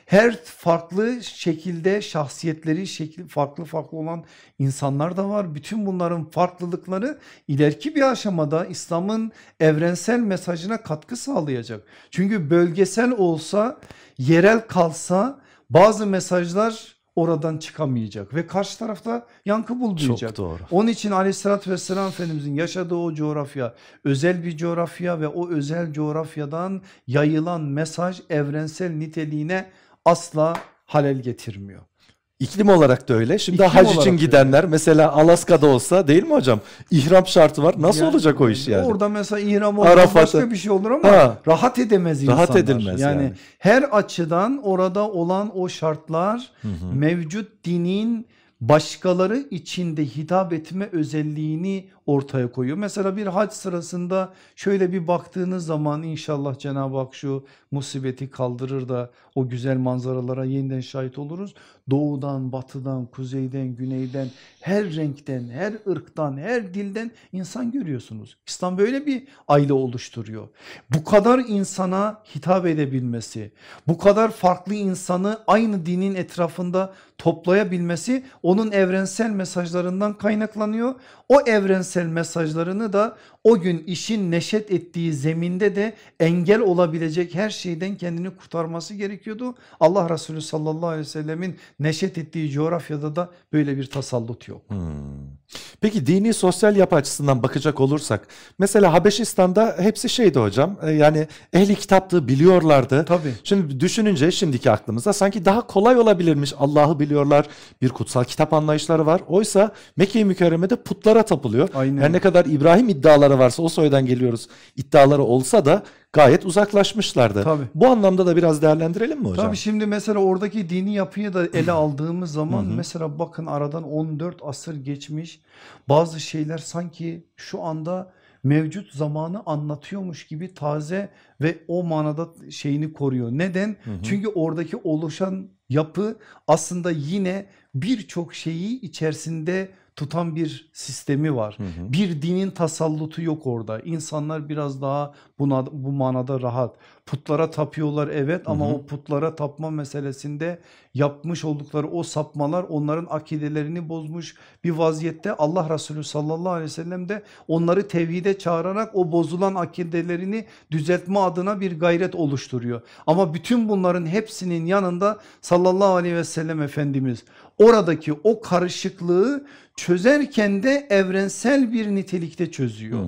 Her farklı şekilde şahsiyetleri şekli farklı farklı olan insanlar da var. Bütün bunların farklılıkları ileriki bir aşamada İslam'ın evrensel mesajına katkı sağlayacak. Çünkü bölgesel olsa, yerel kalsa bazı mesajlar oradan çıkamayacak ve karşı tarafta yankı bulmayacak. Çok doğru. Onun için aleyhissalatü vesselam Efendimizin yaşadığı o coğrafya özel bir coğrafya ve o özel coğrafyadan yayılan mesaj evrensel niteliğine asla halel getirmiyor. İklim olarak da öyle. Şimdi İklim hac için gidenler mesela Alaska'da olsa değil mi hocam? İhram şartı var. Nasıl Yani olacak o iş yani? Orada mesela ihram Arafat'ta- başka bir şey olur ama Ha. rahat edemez insanlar. Rahat edilmez yani. yani. her açıdan orada olan o şartlar mevcut dinin başkaları içinde hitap etme özelliğini ortaya koyuyor. Mesela bir hac sırasında şöyle bir baktığınız zaman inşallah Cenab-ı Hak şu musibeti kaldırır da o güzel manzaralara yeniden şahit oluruz. Doğudan, batıdan, kuzeyden, güneyden, her renkten, her ırktan, her dilden insan görüyorsunuz. İslam böyle bir aile oluşturuyor. Bu kadar insana hitap edebilmesi, bu kadar farklı insanı aynı dinin etrafında toplayabilmesi onun evrensel mesajlarından kaynaklanıyor. O evrensel mesajlarını da o gün işin neşet ettiği zeminde de engel olabilecek her şeyden kendini kurtarması gerekiyordu. Allah Resulü sallallahu aleyhi ve sellemin neşet ettiği coğrafyada da böyle bir tasallut yok. Hmm. Peki dini sosyal yapı açısından bakacak olursak mesela Habeşistan'da hepsi şeydi hocam e, yani ehli kitaptı biliyorlardı. Tabii. Şimdi düşününce şimdiki aklımıza sanki daha kolay olabilirmiş Allah'ı biliyorlar bir kutsal kitap anlayışları var. Oysa Mekke-i Mükerreme'de putlara tapılıyor. Aynen. Her ne kadar İbrahim iddiaları varsa o soydan geliyoruz iddiaları olsa da gayet uzaklaşmışlardı. Tabii. Bu anlamda da biraz değerlendirelim mi hocam? Tabii şimdi mesela oradaki dini yapıyı da ele aldığımız zaman mesela bakın aradan 14 asır geçmiş bazı şeyler sanki şu anda mevcut zamanı anlatıyormuş gibi taze ve o manada şeyini koruyor. Neden? Çünkü oradaki oluşan yapı aslında yine birçok şeyi içerisinde tutan bir sistemi var. Bir dinin tasallutu yok orada. İnsanlar biraz daha buna bu manada rahat. Putlara tapıyorlar evet ama o putlara tapma meselesinde yapmış oldukları o sapmalar onların akidelerini bozmuş bir vaziyette. Allah Resulü sallallahu aleyhi ve sellem de onları tevhide çağırarak o bozulan akidelerini düzeltme adına bir gayret oluşturuyor. Ama bütün bunların hepsinin yanında sallallahu aleyhi ve sellem Efendimiz oradaki o karışıklığı çözerken de evrensel bir nitelikte çözüyor.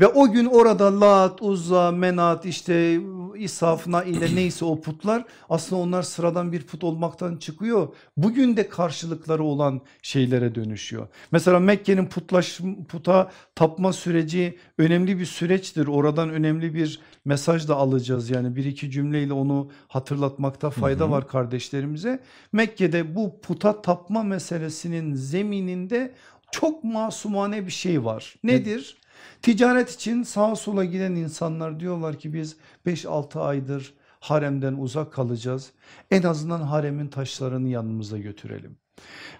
Ve o gün orada Lat, Uzza, Menat işte İsaf, ile neyse o putlar aslında onlar sıradan bir put olmaktan çıkıyor. Bugün de karşılıkları olan şeylere dönüşüyor. Mesela Mekke'nin putlaş, puta tapma süreci önemli bir süreçtir. Oradan önemli bir mesaj da alacağız. Yani bir iki cümleyle onu hatırlatmakta fayda var kardeşlerimize. Mekke'de bu puta tapma meselesinin zemininde çok masumane bir şey var. Nedir? Ticaret için sağa sola giden insanlar diyorlar ki biz 5-6 aydır haremden uzak kalacağız. En azından haremin taşlarını yanımıza götürelim.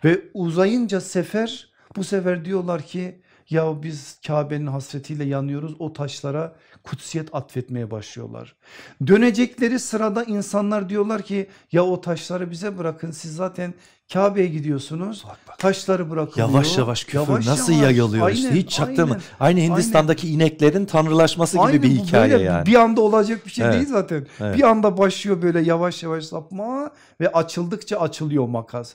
Ve uzayınca sefer bu sefer diyorlar ki ya biz Kabe'nin hasretiyle yanıyoruz o taşlara kutsiyet atfetmeye başlıyorlar. Dönecekleri sırada insanlar diyorlar ki ya o taşları bize bırakın siz zaten Kabe'ye gidiyorsunuz taşları bırakılıyor. Yavaş yavaş küfür Yavaş nasıl yavaş, yayılıyor aynen, işte hiç çaktırma. aynen. Aynı Hindistan'daki ineklerin tanrılaşması gibi Aynen, bir hikaye böyle yani. Bir anda olacak bir şey Evet, değil zaten. evet. Bir anda başlıyor böyle yavaş yavaş sapma ve açıldıkça açılıyor makas.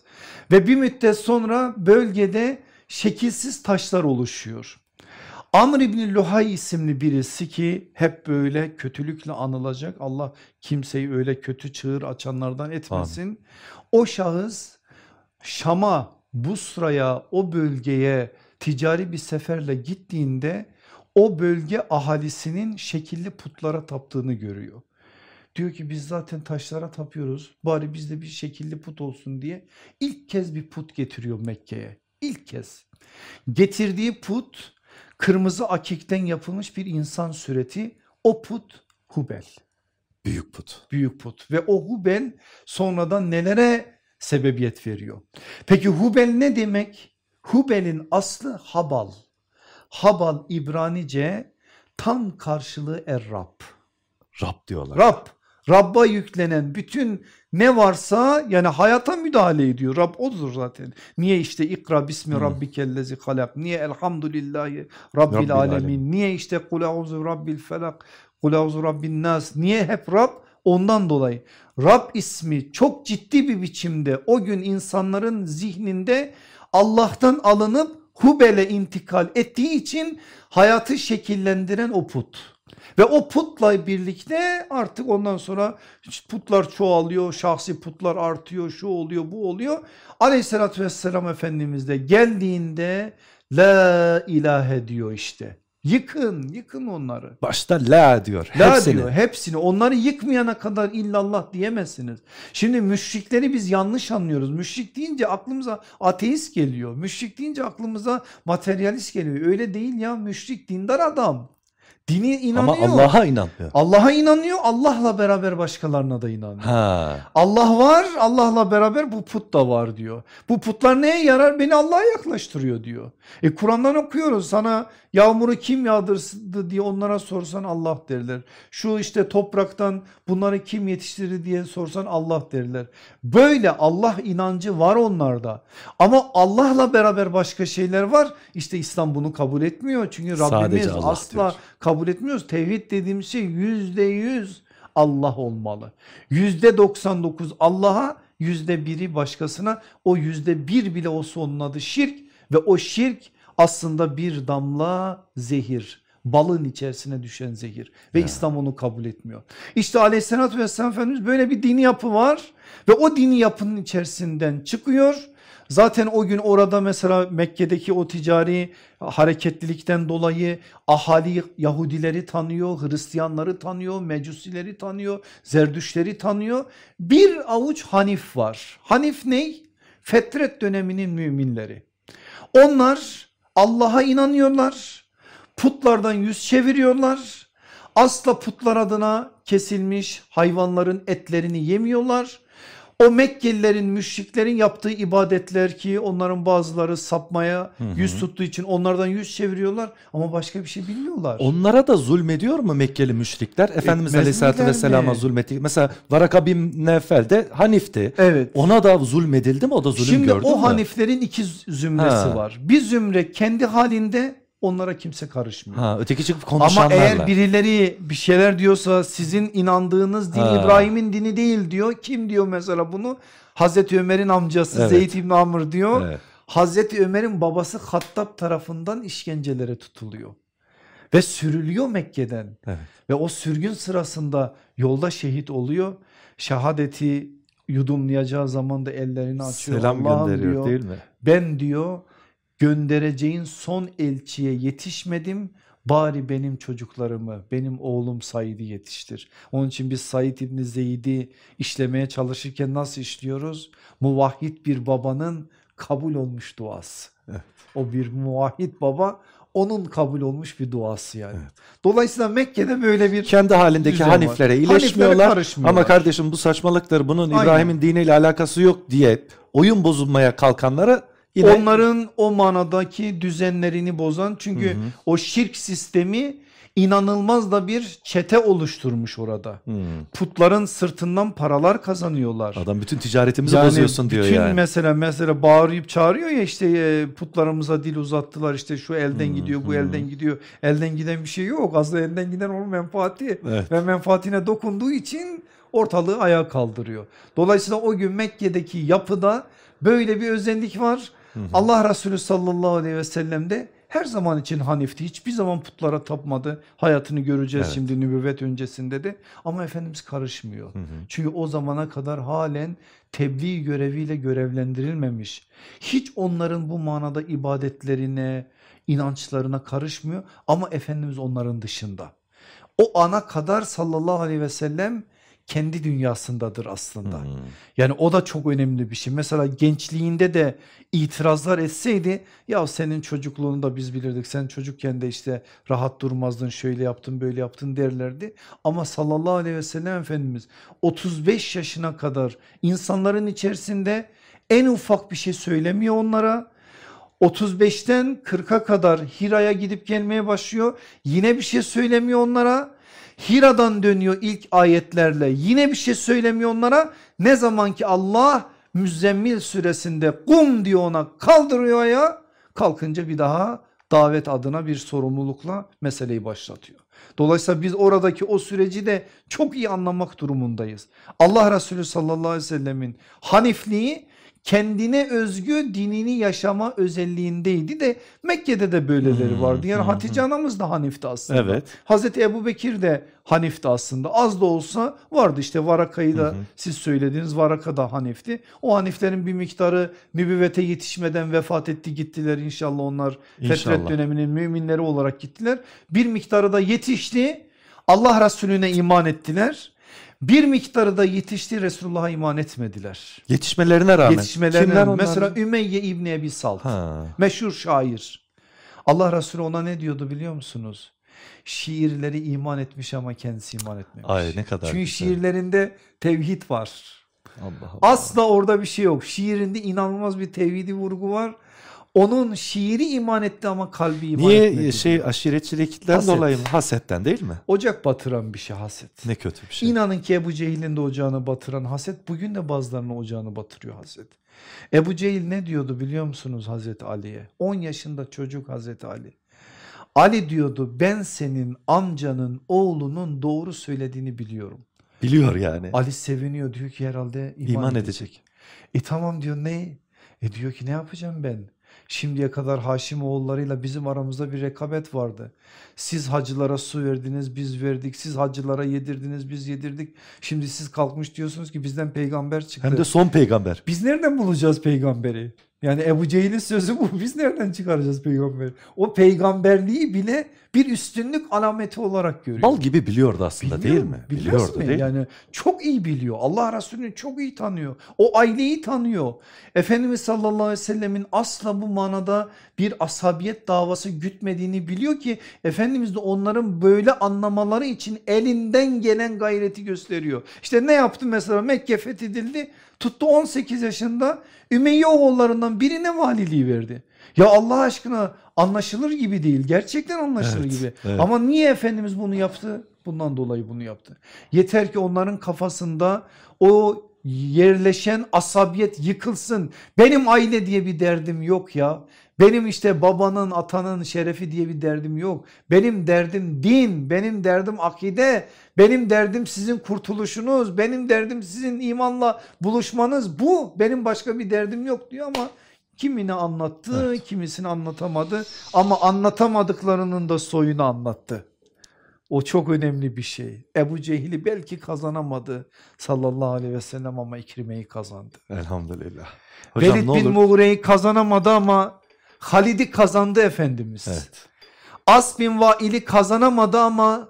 Ve bir müddet sonra bölgede şekilsiz taşlar oluşuyor. Amr İbni Luhay isimli birisi ki hep böyle kötülükle anılacak. Allah kimseyi öyle kötü çığır açanlardan etmesin. O şahıs Şam'a, Busra'ya, o bölgeye ticari bir seferle gittiğinde o bölge ahalisinin şekilli putlara taptığını görüyor. Diyor ki biz zaten taşlara tapıyoruz bari bizde bir şekilli put olsun diye ilk kez bir put getiriyor Mekke'ye. İlk kez getirdiği put kırmızı akikten yapılmış bir insan sureti o put Hubel Büyük put. büyük put ve o Hubel sonradan nelere sebebiyet veriyor. Peki Hubel ne demek? Hubel'in aslı Habal. Habal İbranice tam karşılığı Er-Rab. Rab diyorlar. Rab. Rabb'a yüklenen bütün ne varsa yani hayata müdahale ediyor. Rab odur zaten. Niye işte ikra bismi Hmm. rabbikellezi halak. Niye elhamdülillahi rabbil, Rabbil alemin. alemin. Niye işte kul auzu rabbil felak. Kul auzu rabbin nas. Niye hep Rab? Ondan dolayı Rab ismi çok ciddi bir biçimde o gün insanların zihninde Allah'tan alınıp Hubel'e intikal ettiği için hayatı şekillendiren o put. Ve o putla birlikte artık ondan sonra putlar çoğalıyor, şahsi putlar artıyor, şu oluyor, bu oluyor. Aleyhissalatü vesselam Efendimiz de geldiğinde la ilahe diyor işte. Yıkın, yıkın onları. Başta la diyor. La hepsini. diyor hepsini. Onları yıkmayana kadar illallah diyemezsiniz. Şimdi müşrikleri biz yanlış anlıyoruz. Müşrik deyince aklımıza ateist geliyor. Müşrik deyince aklımıza materyalist geliyor. Öyle değil ya. Müşrik dindar adam. Dini inanıyor. Ama Allah'a inanmıyor. Allah'a inanıyor. Allah'la beraber başkalarına da inanıyor. Ha. Allah var Allah'la beraber bu put da var diyor. Bu putlar neye yarar? Beni Allah'a yaklaştırıyor diyor. E Kur'an'dan okuyoruz sana yağmuru kim yağdırdı diye onlara sorsan Allah derler. Şu işte topraktan bunları kim yetiştirdi diye sorsan Allah derler. Böyle Allah inancı var onlarda. Ama Allah'la beraber başka şeyler var. İşte İslam bunu kabul etmiyor. Çünkü Rabbimiz asla diyor. Kabul etmiyoruz. Tevhid dediğimiz şey yüzde yüz Allah olmalı. Yüzde 99 Allah'a yüzde biri başkasına o yüzde bir bile olsa onun adı şirk ve o şirk aslında bir damla zehir balın içerisine düşen zehir ve Ya. İslam onu kabul etmiyor. İşte aleyhissalatü vesselam Efendimiz böyle bir dini yapı var ve o dini yapının içerisinden çıkıyor. Zaten o gün orada mesela Mekke'deki o ticari hareketlilikten dolayı ahali Yahudileri tanıyor, Hristiyanları tanıyor, Mecusileri tanıyor, Zerdüşleri tanıyor. Bir avuç Hanif var. Hanif ney? Fetret döneminin müminleri. Onlar Allah'a inanıyorlar. Putlardan yüz çeviriyorlar. Asla putlar adına kesilmiş hayvanların etlerini yemiyorlar. O Mekkelilerin müşriklerin yaptığı ibadetler ki onların bazıları sapmaya Hı hı. yüz tuttuğu için onlardan yüz çeviriyorlar ama başka bir şey bilmiyorlar. Onlara da zulmediyor mu Mekkeli müşrikler? Efendimiz Etmez Aleyhisselatü Vesselam'a zulmetti. Mesela Varaka bin Nefel de Hanif'ti. Evet. Ona da zulmedildi mi? O da zulüm Şimdi gördü o mü? Haniflerin iki zümresi Ha. var. Bir zümre kendi halinde onlara kimse karışmıyor. Ha, öteki çıkıp Ama konuşanlarla. eğer birileri bir şeyler diyorsa sizin inandığınız din. İbrahim'in dini değil diyor. Kim diyor mesela bunu? Hazreti Ömer'in amcası Evet. Zeyd İbn Amr diyor. Evet. Hazreti Ömer'in babası Hattab tarafından işkencelere tutuluyor. Ve sürülüyor Mekke'den. Evet. Ve o sürgün sırasında yolda şehit oluyor. Şehadeti yudumlayacağı zaman da ellerini açıyor. Selam gönderiyor diyor, değil mi? ben diyor göndereceğin son elçiye yetişmedim. Bari benim çocuklarımı, benim oğlum Said'i yetiştir. Onun için biz Said İbni Zeyd'i işlemeye çalışırken nasıl işliyoruz? Muvahhid bir babanın kabul olmuş duası. Evet. O bir muvahhid baba onun kabul olmuş bir duası yani. Evet. Dolayısıyla Mekke'de böyle bir Kendi halindeki var. Haniflere Haniflere iyileşmiyorlar. karışmıyorlar. Ama kardeşim bu saçmalıktır. Bunun. İbrahim'in diniyle alakası yok diye oyun bozulmaya kalkanlara yine onların o manadaki düzenlerini bozan çünkü Hı hı. o şirk sistemi inanılmaz da bir çete oluşturmuş orada. Hmm. Putların sırtından paralar kazanıyorlar. Adam bütün ticaretimizi Yani bozuyorsun diyor bütün yani. mesela mesela bağırıp çağırıyor ya işte e, putlarımıza dil uzattılar işte şu elden Hmm, gidiyor bu hmm. elden gidiyor. Elden giden bir şey yok aslında elden giden onun menfaati Evet. ve menfaatine dokunduğu için ortalığı ayağa kaldırıyor. Dolayısıyla o gün Mekke'deki yapıda böyle bir özellik var. Allah Resulü sallallahu aleyhi ve sellem de her zaman için Hanif'ti. Hiçbir zaman putlara tapmadı. Hayatını göreceğiz Evet. şimdi nübüvvet öncesinde de. Ama Efendimiz karışmıyor. Hı hı. Çünkü o zamana kadar halen tebliğ göreviyle görevlendirilmemiş. Hiç onların bu manada ibadetlerine, inançlarına karışmıyor ama Efendimiz onların dışında. O ana kadar sallallahu aleyhi ve sellem kendi dünyasındadır aslında. Hmm. Yani o da çok önemli bir şey. Mesela gençliğinde de itirazlar etseydi ya senin çocukluğunda biz bilirdik. Sen çocukken de işte rahat durmazdın şöyle yaptın böyle yaptın derlerdi. Ama sallallahu aleyhi ve sellem Efendimiz 35 yaşına kadar insanların içerisinde en ufak bir şey söylemiyor onlara. 35'ten 40'a kadar Hira'ya gidip gelmeye başlıyor. Yine bir şey söylemiyor onlara. Hira'dan dönüyor ilk ayetlerle. Yine bir şey söylemiyor onlara. Ne zaman ki Allah Müzzemmil suresinde kum diyor ona kaldırıyor ya. Kalkınca bir daha davet adına bir sorumlulukla meseleyi başlatıyor. Dolayısıyla biz oradaki o süreci de çok iyi anlamak durumundayız. Allah Resulü sallallahu aleyhi ve sellemin hanifliği kendine özgü dinini yaşama özelliğindeydi de Mekke'de de böyleleri Hmm, vardı. Yani hmm, Hatice anamız da Hanif'ti aslında. Evet. Hazreti Ebu Bekir de Hanif'ti aslında az da olsa vardı işte Varaka'yı da Hı hı. siz söylediğiniz Varaka da Hanif'ti. O Haniflerin bir miktarı nübüvvete yetişmeden vefat etti gittiler inşallah onlar fetret döneminin müminleri olarak gittiler. Bir miktarı da yetişti Allah Resulüne iman ettiler. Bir miktarı da yetişti Resulullah'a iman etmediler. Yetişmelerine rağmen. Yetişmelerine Kimler onlar? mesela Ümeyye İbni Ebi Salt Ha. meşhur şair. Allah Resulü ona ne diyordu biliyor musunuz? Şiirleri iman etmiş ama kendisi iman etmemiş. Ay ne kadar Çünkü güzel. şiirlerinde tevhid var. Allah Allah. Asla orada bir şey yok. Şiirinde inanılmaz bir tevhidi vurgu var. Onun şiiri iman etti ama kalbi iman etmedi. Niye şey aşiretçilikten Haset. dolayı mı? Hasetten değil mi? Ocak batıran bir şey haset. Ne kötü bir şey. İnanın ki Ebu Cehil'in de ocağını batıran haset bugün de bazılarının ocağını batırıyor haset. Ebu Cehil ne diyordu biliyor musunuz Hazreti Ali'ye? 10 yaşında çocuk Hazreti Ali. Ali diyordu ben senin amcanın oğlunun doğru söylediğini biliyorum. Biliyor yani. Ali seviniyor diyor ki herhalde iman, İman edecek. edecek. E tamam diyor ne? E diyor ki ne yapacağım ben? Şimdiye kadar Haşim oğullarıyla bizim aramızda bir rekabet vardı. Siz hacılara su verdiniz biz verdik. Siz hacılara yedirdiniz biz yedirdik. Şimdi siz kalkmış diyorsunuz ki bizden peygamber çıktı. Hem de son peygamber. Biz nereden bulacağız peygamberi? Yani Ebu Cehil'in sözü bu. Biz nereden çıkaracağız peygamberi? O peygamberliği bile bir üstünlük alameti olarak görüyor. Bal gibi biliyordu aslında Biliyor değil mi? Biliyordu mi? değil mi? Yani çok iyi biliyor. Allah Resulü'nü çok iyi tanıyor. O aileyi tanıyor. Efendimiz sallallahu aleyhi ve sellemin asla bu manada bir asabiyet davası gütmediğini biliyor ki Efendimiz de onların böyle anlamaları için elinden gelen gayreti gösteriyor. İşte ne yaptı mesela Mekke fethedildi. Tuttu 18 yaşında Ümeyye oğullarından birine valiliği verdi. Ya Allah aşkına anlaşılır gibi değil. Gerçekten anlaşılır Evet, gibi. evet. Ama niye Efendimiz bunu yaptı? Bundan dolayı bunu yaptı. Yeter ki onların kafasında o yerleşen asabiyet yıkılsın. Benim aile diye bir derdim yok ya. Benim işte babanın atanın şerefi diye bir derdim yok. Benim derdim din, benim derdim akide, benim derdim sizin kurtuluşunuz, benim derdim sizin imanla buluşmanız. Bu benim başka bir derdim yok diyor ama kimini anlattı, kimisini anlatamadı ama anlatamadıklarının da soyunu anlattı. O çok önemli bir şey. Ebu Cehil'i belki kazanamadı sallallahu aleyhi ve sellem ama İkrime'yi kazandı. Elhamdülillah. Hocam Velid bin. Muğre'yi kazanamadı ama Halid'i kazandı Efendimiz. Evet. As bin Vail'i kazanamadı ama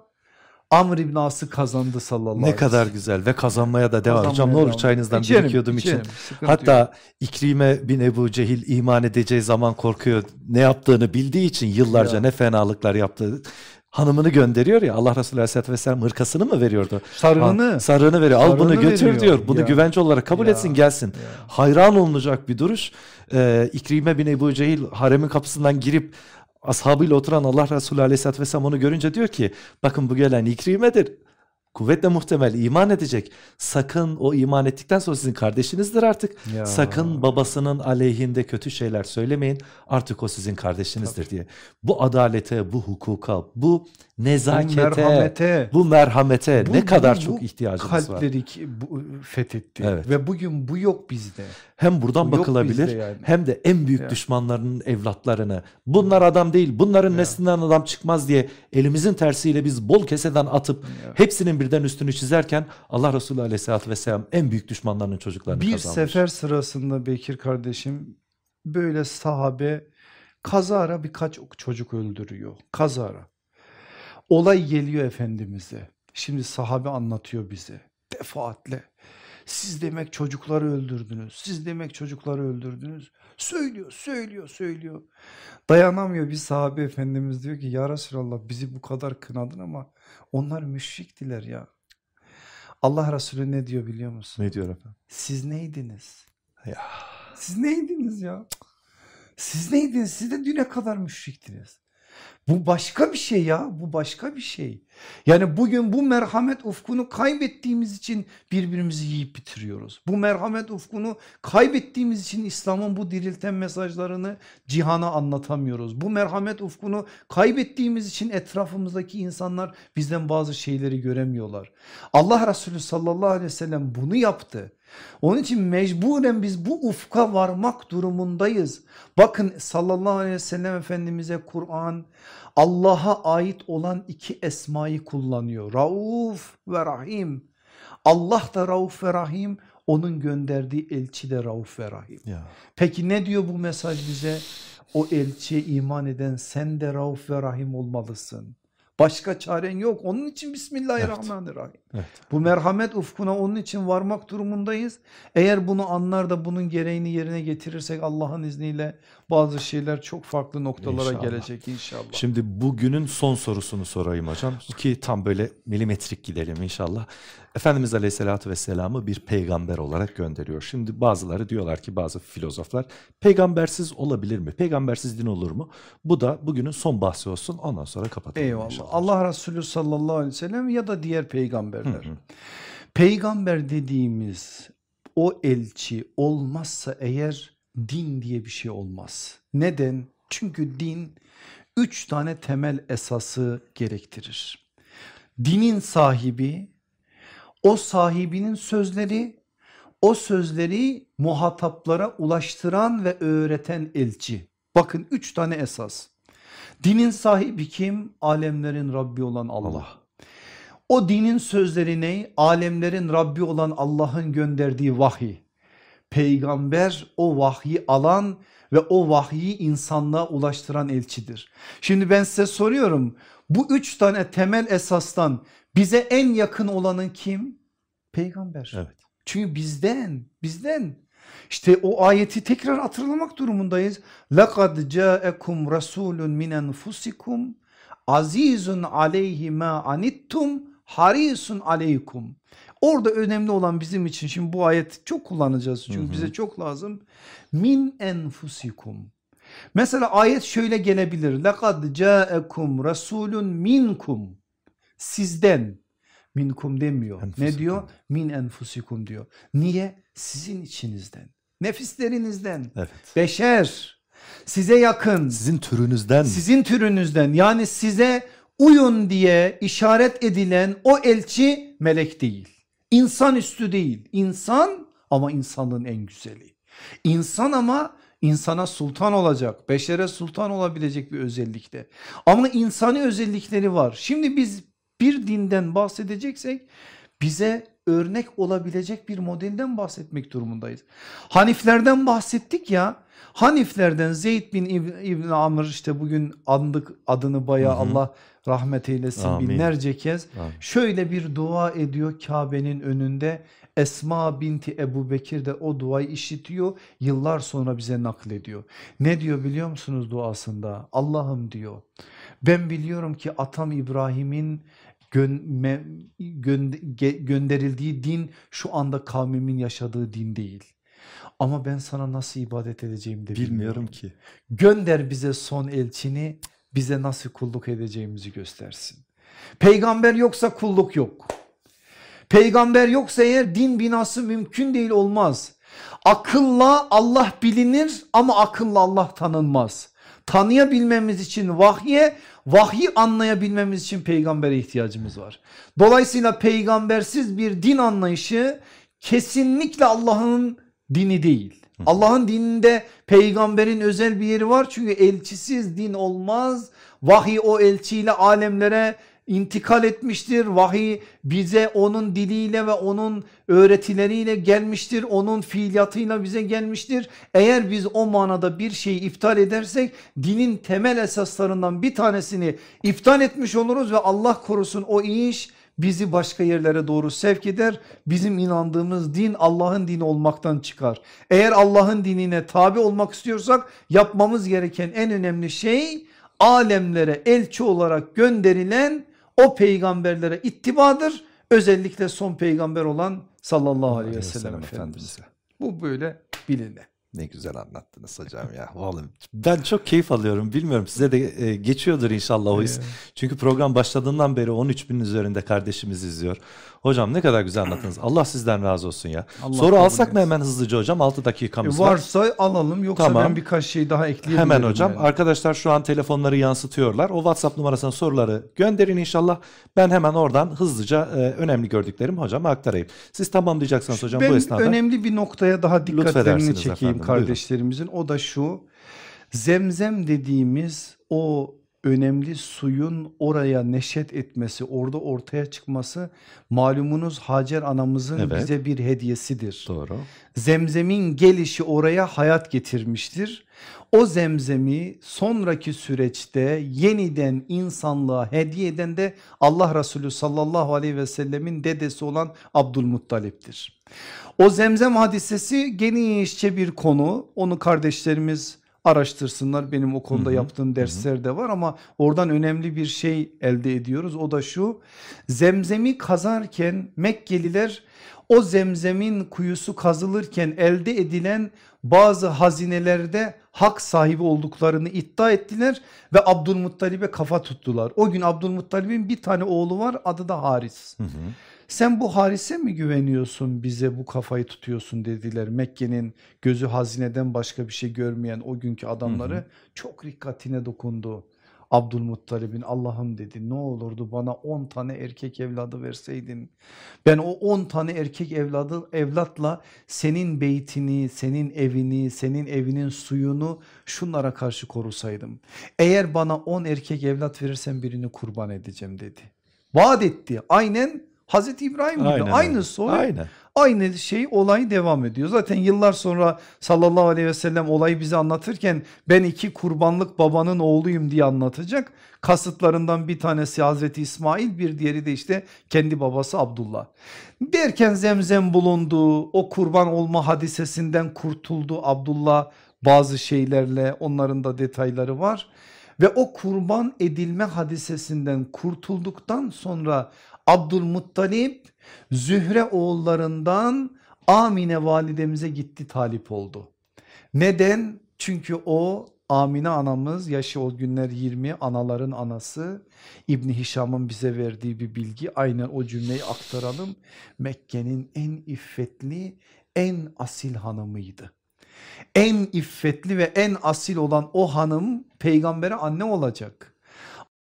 Amr ibn As'ı kazandı sallallahu aleyhi Ne ve kadar sellem. güzel ve kazanmaya da devam. Hocam Kazanmaya ne olur devam. çayınızdan İçerim, birikiyordum içerim. için. Hatta yok. İkrime bin Ebu Cehil iman edeceği zaman korkuyor. Ne yaptığını bildiği için yıllarca Ya. ne fenalıklar yaptı. Hanımını gönderiyor ya Allah Resulü Aleyhisselatü Vesselam hırkasını mı veriyordu? sarığını Ha, sarığını veriyor. Al bunu Sarığını götür veriyor. diyor. Bunu Ya. güvence olarak kabul Ya. etsin gelsin. Ya. Hayran olunacak bir duruş. Ee, İkrime bin Ebu Cehil haremin kapısından girip ashabıyla oturan Allah Resulü Aleyhisselatü Vesselam onu görünce diyor ki bakın bu gelen İkrime'dir. Kuvvetle muhtemel iman edecek. Sakın o iman ettikten sonra sizin kardeşinizdir artık. Ya. Sakın babasının aleyhinde kötü şeyler söylemeyin. Artık o sizin kardeşinizdir diye. Bu adalete, bu hukuka, bu nezakete, Bu merhamete, bu merhamete Bu- ne kadar bu- çok bu ihtiyacımız var. kalpleri ki bu fethetti Evet. ve bugün bu yok bizde. Hem buradan Bu bakılabilir yani. hem de en büyük Ya. düşmanlarının evlatlarını bunlar adam değil bunların Ya. neslinden adam çıkmaz diye elimizin tersiyle biz bol keseden atıp Ya. hepsinin birden üstünü çizerken Allah Resulü Aleyhisselatü Vesselam en büyük düşmanlarının çocuklarını Bir kazanmış. sefer sırasında Bekir kardeşim böyle sahabe kazara birkaç çocuk öldürüyor. Kazara. Olay geliyor Efendimiz'e. Şimdi sahabe anlatıyor bize defaatle. Siz demek çocukları öldürdünüz. Siz demek çocukları öldürdünüz. Söylüyor, söylüyor, söylüyor. Dayanamıyor bir sahabe efendimiz diyor ki ya Resulallah bizi bu kadar kınadın ama onlar müşriktiler ya. Allah Resulü ne diyor biliyor musun? Ne diyor efendim? Siz neydiniz? Ya. Siz neydiniz ya? Siz neydiniz? Siz de düne kadar müşriktiniz. Bu başka bir şey ya. Bu başka bir şey. Yani bugün bu merhamet ufkunu kaybettiğimiz için birbirimizi yiyip bitiriyoruz. Bu merhamet ufkunu kaybettiğimiz için İslam'ın bu dirilten mesajlarını cihana anlatamıyoruz. Bu merhamet ufkunu kaybettiğimiz için etrafımızdaki insanlar bizden bazı şeyleri göremiyorlar. Allah Resulü sallallahu aleyhi ve sellem bunu yaptı. Onun için mecburen biz bu ufka varmak durumundayız. Bakın sallallahu aleyhi ve sellem Efendimiz'e Kur'an Allah'a ait olan iki esmayı kullanıyor. Rauf ve Rahim. Allah da Rauf ve Rahim onun gönderdiği elçi de Rauf ve Rahim. Ya. Peki ne diyor bu mesaj bize? O elçiye iman eden sen de Rauf ve Rahim olmalısın. Başka çaren yok. Onun için Bismillahirrahmanirrahim. Evet. Bu merhamet ufkuna onun için varmak durumundayız. Eğer bunu anlar da bunun gereğini yerine getirirsek Allah'ın izniyle bazı şeyler çok farklı noktalara İnşallah. gelecek inşallah. Şimdi bugünün son sorusunu sorayım hocam ki tam böyle milimetrik gidelim inşallah. Efendimiz Aleyhisselatü Vesselam'ı bir peygamber olarak gönderiyor. Şimdi bazıları diyorlar ki bazı filozoflar peygambersiz olabilir mi? Peygambersiz din olur mu? Bu da bugünün son bahsi olsun ondan sonra kapatalım Eyvallah. inşallah. Allah Resulü sallallahu aleyhi ve sellem ya da diğer peygamberler. Peygamber dediğimiz o elçi olmazsa eğer din diye bir şey olmaz. Neden? Çünkü din üç tane temel esası gerektirir. Dinin sahibi, o sahibinin sözleri, o sözleri muhataplara ulaştıran ve öğreten elçi. Bakın üç tane esas. Dinin sahibi kim? Alemlerin Rabbi olan Allah. Allah. O dinin sözleri ne? Alemlerin Rabbi olan Allah'ın gönderdiği vahiy. Peygamber o vahyi alan ve o vahyi insanlığa ulaştıran elçidir. Şimdi ben size soruyorum bu üç tane temel esastan bize en yakın olanın kim? Peygamber. Evet. Çünkü bizden, bizden. İşte o ayeti tekrar hatırlamak durumundayız. لَقَدْ جَاءَكُمْ رَسُولٌ مِنْ أَنْفُسِكُمْ azizun aleyhi ma anittum harisun aleykum. Orada önemli olan bizim için şimdi bu ayet çok kullanacağız çünkü Hı hı. bize çok lazım. Min enfusikum. Mesela ayet şöyle gelebilir. Lekad caekum rasulun minkum. Sizden. Minkum demiyor. Ne Enfusikum. diyor? Min enfusikum diyor. Niye? Sizin içinizden. Nefislerinizden. Evet. Beşer. Size yakın. Sizin türünüzden Sizin türünüzden yani size uyun diye işaret edilen o elçi melek değil. İnsanüstü değil. İnsan ama insanlığın en güzeli. İnsan ama insana sultan olacak. Beşere sultan olabilecek bir özellikte. Ama insani özellikleri var. Şimdi biz bir dinden bahsedeceksek bize örnek olabilecek bir modelden bahsetmek durumundayız. Haniflerden bahsettik ya. Haniflerden Zeyd bin İbn, İbn Amr işte bugün andık adını bayağı Hı hı. Allah rahmet eylesin Amin. binlerce kez. Amin. Şöyle bir dua ediyor Kabe'nin önünde. Esma binti Ebu Bekir de o duayı işitiyor. Yıllar sonra bize naklediyor. Ne diyor biliyor musunuz duasında? Allah'ım diyor. Ben biliyorum ki atam İbrahim'in gönderildiği din şu anda kavmimin yaşadığı din değil. Ama ben sana nasıl ibadet edeceğimi de bilmiyorum. bilmiyorum ki. Gönder bize son elçini bize nasıl kulluk edeceğimizi göstersin. Peygamber yoksa kulluk yok. Peygamber yoksa eğer din binası mümkün değil olmaz. Akılla Allah bilinir ama akılla Allah tanınmaz. Tanıyabilmemiz için vahye, vahyi anlayabilmemiz için peygambere ihtiyacımız var. Dolayısıyla peygambersiz bir din anlayışı kesinlikle Allah'ın dini değil. Allah'ın dininde peygamberin özel bir yeri var çünkü elçisiz din olmaz. Vahiy o elçiyle alemlere intikal etmiştir. Vahiy bize onun diliyle ve onun öğretileriyle gelmiştir. Onun fiiliyatıyla bize gelmiştir. Eğer biz o manada bir şeyi iptal edersek dinin temel esaslarından bir tanesini iptal etmiş oluruz ve Allah korusun o iş bizi başka yerlere doğru sevk eder. Bizim inandığımız din Allah'ın dini olmaktan çıkar. Eğer Allah'ın dinine tabi olmak istiyorsak yapmamız gereken en önemli şey alemlere elçi olarak gönderilen o peygamberlere ittibadır. Özellikle son peygamber olan sallallahu aleyhi ve sellem Efendimiz. Bu böyle bilinir. Ne güzel anlattınız hocam ya. Vallahi ben çok keyif alıyorum. Bilmiyorum size de e, geçiyordur inşallah o his. Evet. Çünkü program başladığından beri 13 bin üzerinde kardeşimiz izliyor. Hocam ne kadar güzel anlattınız. Allah sizden razı olsun ya. Allah Soru alsak mı hemen hızlıca hocam? 6 dakikamız E, var. varsa alalım yoksa Tamam. ben birkaç şey daha ekleyebilirim. Hemen hocam. yani. Arkadaşlar şu an telefonları yansıtıyorlar. O WhatsApp numarasına soruları gönderin inşallah. Ben hemen oradan hızlıca e, önemli gördüklerimi hocama aktarayım. Siz tamamlayacaksınız hocam ben bu esnada. önemli bir noktaya daha dikkatlerini çekeyim efendim, kardeşlerimizin. O da şu. Zemzem dediğimiz o önemli suyun oraya neşet etmesi, orada ortaya çıkması malumunuz Hacer anamızın Evet. bize bir hediyesidir. Doğru. Zemzem'in gelişi oraya hayat getirmiştir. O zemzemi sonraki süreçte yeniden insanlığa hediye eden de Allah Resulü sallallahu aleyhi ve sellemin dedesi olan Abdülmuttalip'tir. O zemzem hadisesi genişçe bir konu. Onu kardeşlerimiz araştırsınlar. Benim o konuda Hı hı, yaptığım dersler de var ama oradan önemli bir şey elde ediyoruz. O da şu zemzemi kazarken Mekkeliler o zemzemin kuyusu kazılırken elde edilen bazı hazinelerde hak sahibi olduklarını iddia ettiler ve Abdülmuttalib'e kafa tuttular. O gün Abdülmuttalib'in bir tane oğlu var adı da Haris. Hı hı. Sen bu Haris'e mi güveniyorsun bize bu kafayı tutuyorsun dediler. Mekke'nin gözü hazineden başka bir şey görmeyen o günkü adamları Hı hı. çok rikkatine dokundu. Abdülmuttalib'in Allah'ım dedi ne olurdu bana 10 tane erkek evladı verseydin. Ben o 10 tane erkek evladı evlatla senin beytini, senin evini, senin evinin suyunu şunlara karşı korusaydım. Eğer bana 10 erkek evlat verirsen birini kurban edeceğim dedi. Vaat etti. Aynen Hazreti İbrahim gibi Aynen aynı soy Aynen. aynı şey olay devam ediyor. Zaten yıllar sonra sallallahu aleyhi ve sellem olayı bize anlatırken ben iki kurbanlık babanın oğluyum diye anlatacak. Kasıtlarından bir tanesi Hazreti İsmail bir diğeri de işte kendi babası Abdullah. Derken zemzem bulundu o kurban olma hadisesinden kurtuldu Abdullah bazı şeylerle onların da detayları var. Ve o kurban edilme hadisesinden kurtulduktan sonra Abdülmuttalip Zühre oğullarından Amine validemize gitti talip oldu. Neden? Çünkü o Amine anamız yaşı o günler 20 anaların anası İbni Hişam'ın bize verdiği bir bilgi aynen o cümleyi aktaralım. Mekke'nin en iffetli en asil hanımıydı. En iffetli ve en asil olan o hanım peygambere anne olacak.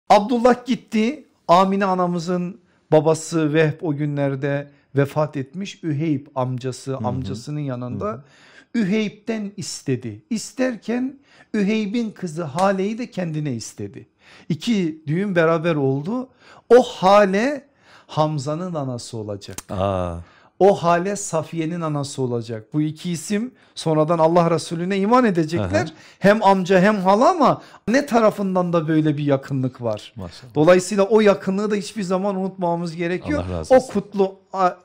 Abdullah gitti Amine anamızın babası Vehb o günlerde vefat etmiş Üheyb amcası hı. amcasının yanında Hı Üheyb'den istedi. İsterken Üheyb'in kızı Hale'yi de kendine istedi. İki düğün beraber oldu. O Hale Hamza'nın anası olacak. Aa, O Hale Safiye'nin anası olacak. Bu iki isim sonradan Allah Resulüne iman edecekler. Aha. Hem amca hem hala ama ne tarafından da böyle bir yakınlık var. maşallah. Dolayısıyla o yakınlığı da hiçbir zaman unutmamamız gerekiyor. O kutlu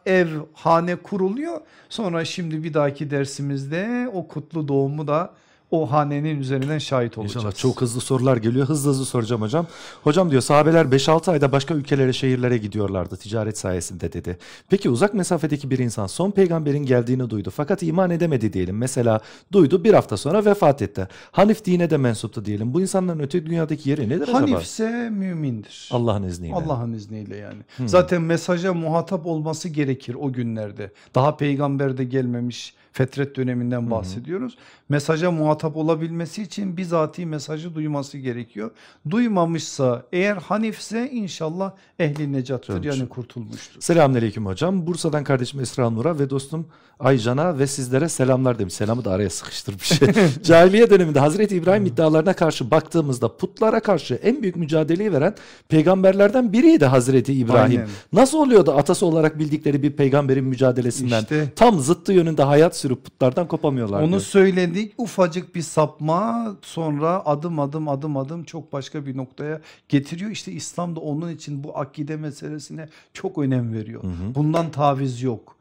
ev hane kuruluyor. Sonra şimdi bir dahaki dersimizde o kutlu doğumu da o hanenin üzerinden şahit olacağız. İnşallah çok hızlı sorular geliyor. Hızlı hızlı soracağım hocam. Hocam diyor sahabeler 5-6 ayda başka ülkelere şehirlere gidiyorlardı ticaret sayesinde dedi. Peki uzak mesafedeki bir insan son peygamberin geldiğini duydu fakat iman edemedi diyelim. Mesela duydu bir hafta sonra vefat etti. Hanif dine de mensuptu diyelim. Bu insanların öte dünyadaki yeri nedir acaba? Hanifse mümindir. Allah'ın izniyle. Allah'ın izniyle yani. Zaten mesaja muhatap olması gerekir o günlerde. Daha peygamber de gelmemiş fetret döneminden bahsediyoruz. Mesaja muhatap olabilmesi için bizatihi mesajı duyması gerekiyor. Duymamışsa eğer hanifse inşallah ehli necattır Dönmüş. yani kurtulmuştur. Selamünaleyküm hocam. Bursa'dan kardeşim Esra Nur'a ve dostum Aycan'a ve sizlere selamlar demiş. Selamı da araya sıkıştırmış. Cahiliye döneminde Hazreti İbrahim iddialarına karşı baktığımızda putlara karşı en büyük mücadeleyi veren peygamberlerden biriydi Hazreti İbrahim. Aynen. Nasıl oluyor da atası olarak bildikleri bir peygamberin mücadelesinden İşte. tam zıttı yönünde hayat sürüp putlardan kopamıyorlar Onu diyor. söyledik ufacık bir sapma sonra adım adım adım adım çok başka bir noktaya getiriyor. İşte İslam da onun için bu akide meselesine çok önem veriyor. Bundan taviz yok.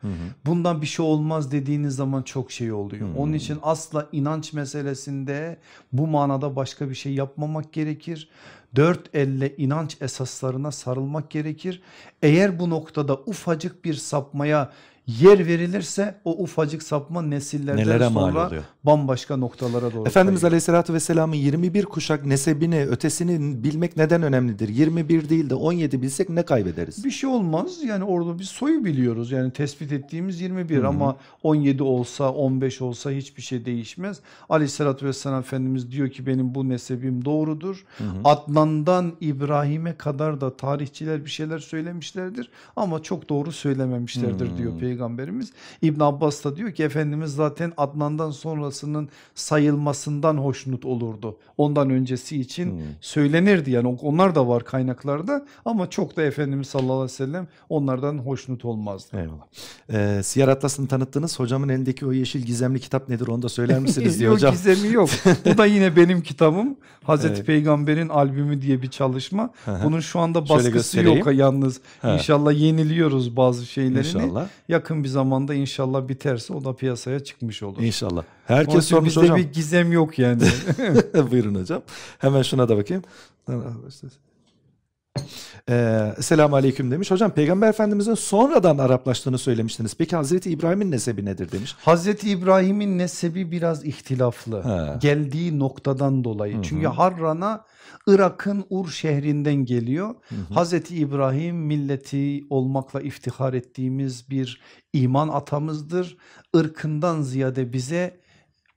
Bundan bir şey olmaz dediğiniz zaman çok şey oluyor. Onun için asla inanç meselesinde bu manada başka bir şey yapmamak gerekir. Dört elle inanç esaslarına sarılmak gerekir. Eğer bu noktada ufacık bir sapmaya yer verilirse o ufacık sapma nesillerden Nelere sonra oluyor? bambaşka noktalara doğru Efendimiz kayıyor. Aleyhisselatü Vesselam'ın 21 kuşak nesebini, ötesini bilmek neden önemlidir? 21 değil de 17 bilsek ne kaybederiz? Bir şey olmaz. Yani orada biz soyu biliyoruz. Yani tespit ettiğimiz 21 ama 17 olsa 15 olsa hiçbir şey değişmez. Aleyhissalatü vesselam Efendimiz diyor ki benim bu nesebim doğrudur. Adnan'dan İbrahim'e kadar da tarihçiler bir şeyler söylemişlerdir ama çok doğru söylememişlerdir diyor Peygamberimiz. İbn Abbas da diyor ki Efendimiz zaten Adnan'dan sonrasının sayılmasından hoşnut olurdu. Ondan öncesi için söylenirdi yani onlar da var kaynaklarda ama çok da Efendimiz sallallahu aleyhi ve sellem onlardan hoşnut olmazdı. Eyvallah. Ee, Siyer Atlas'ını tanıttınız. Hocamın elindeki o yeşil gizemli kitap nedir onu da söyler misiniz diye yok hocam. gizemi yok. Bu da yine benim kitabım. Hazreti Evet. Peygamber'in albümü diye bir çalışma. Bunun şu anda baskısı yok yalnız. İnşallah yeniliyoruz bazı şeylerini. İnşallah. Yakın bir zamanda inşallah biterse o da piyasaya çıkmış olur. İnşallah. Onun Herkes için sormuş bizde hocam. bir gizem yok yani. Buyurun hocam. Hemen şuna da bakayım. Ee, Selamun Aleyküm demiş. Hocam Peygamber Efendimizin sonradan Araplaştığını söylemiştiniz. Peki Hazreti İbrahim'in nesebi nedir demiş. Hazreti İbrahim'in nesebi biraz ihtilaflı. He. Geldiği noktadan dolayı. Çünkü Harran'a Irak'ın Ur şehrinden geliyor. Hazreti İbrahim milleti olmakla iftihar ettiğimiz bir iman atamızdır. Irkından ziyade bize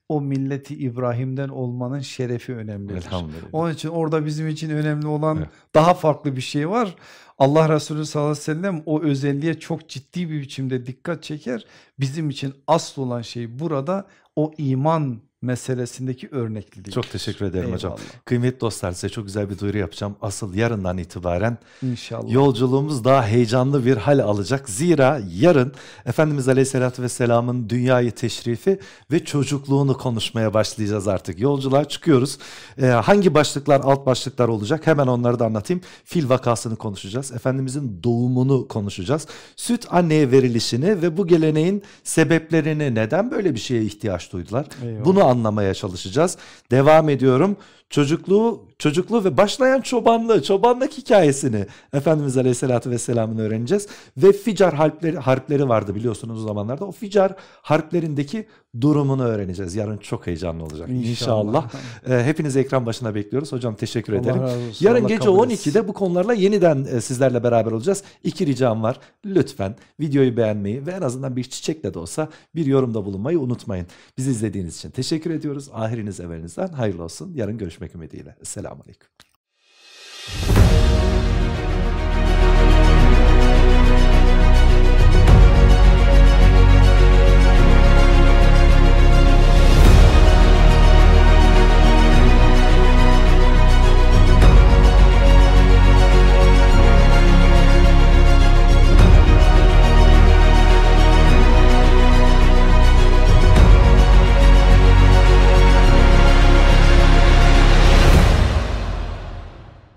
o milleti İbrahim'den olmanın şerefi önemlidir. Onun için orada bizim için önemli olan Evet. daha farklı bir şey var. Allah Resulü sallallahu aleyhi ve sellem o özelliğe çok ciddi bir biçimde dikkat çeker. Bizim için asıl olan şey burada o iman meselesindeki örneklilik. Çok teşekkür ederim hocam. Eyvallah. Kıymetli dostlar size çok güzel bir duyuru yapacağım. Asıl yarından itibaren İnşallah. yolculuğumuz daha heyecanlı bir hal alacak. Zira yarın Efendimiz Aleyhisselatü Vesselam'ın dünyayı teşrifi ve çocukluğunu konuşmaya başlayacağız artık. Yolculuğa çıkıyoruz. Ee, hangi başlıklar alt başlıklar olacak hemen onları da anlatayım. Fil vakasını konuşacağız. Efendimizin doğumunu konuşacağız. Süt anneye verilişini ve bu geleneğin sebeplerini neden böyle bir şeye ihtiyaç duydular? Eyvallah. Bunu anlamaya çalışacağız. Devam ediyorum. Çocukluğu, çocukluğu ve başlayan çobanlığı, çobanlık hikayesini Efendimiz Aleyhisselatü Vesselam'ın öğreneceğiz. Ve Ficar harpleri, harpleri vardı biliyorsunuz o zamanlarda. O Ficar harplerindeki durumunu öğreneceğiz. Yarın çok heyecanlı olacak. İnşallah. İnşallah. Ee, hepinizi ekran başına bekliyoruz. Hocam teşekkür Allah ederim. olsun. Yarın Allah gece kabul etsin. 12'de bu konularla yeniden e, sizlerle beraber olacağız. İki ricam var. Lütfen videoyu beğenmeyi ve en azından bir çiçekle de olsa bir yorumda bulunmayı unutmayın. Bizi izlediğiniz için teşekkür ediyoruz. Ahiriniz evelinizden hayırlı olsun. Yarın مش مكمديلة السلام عليكم.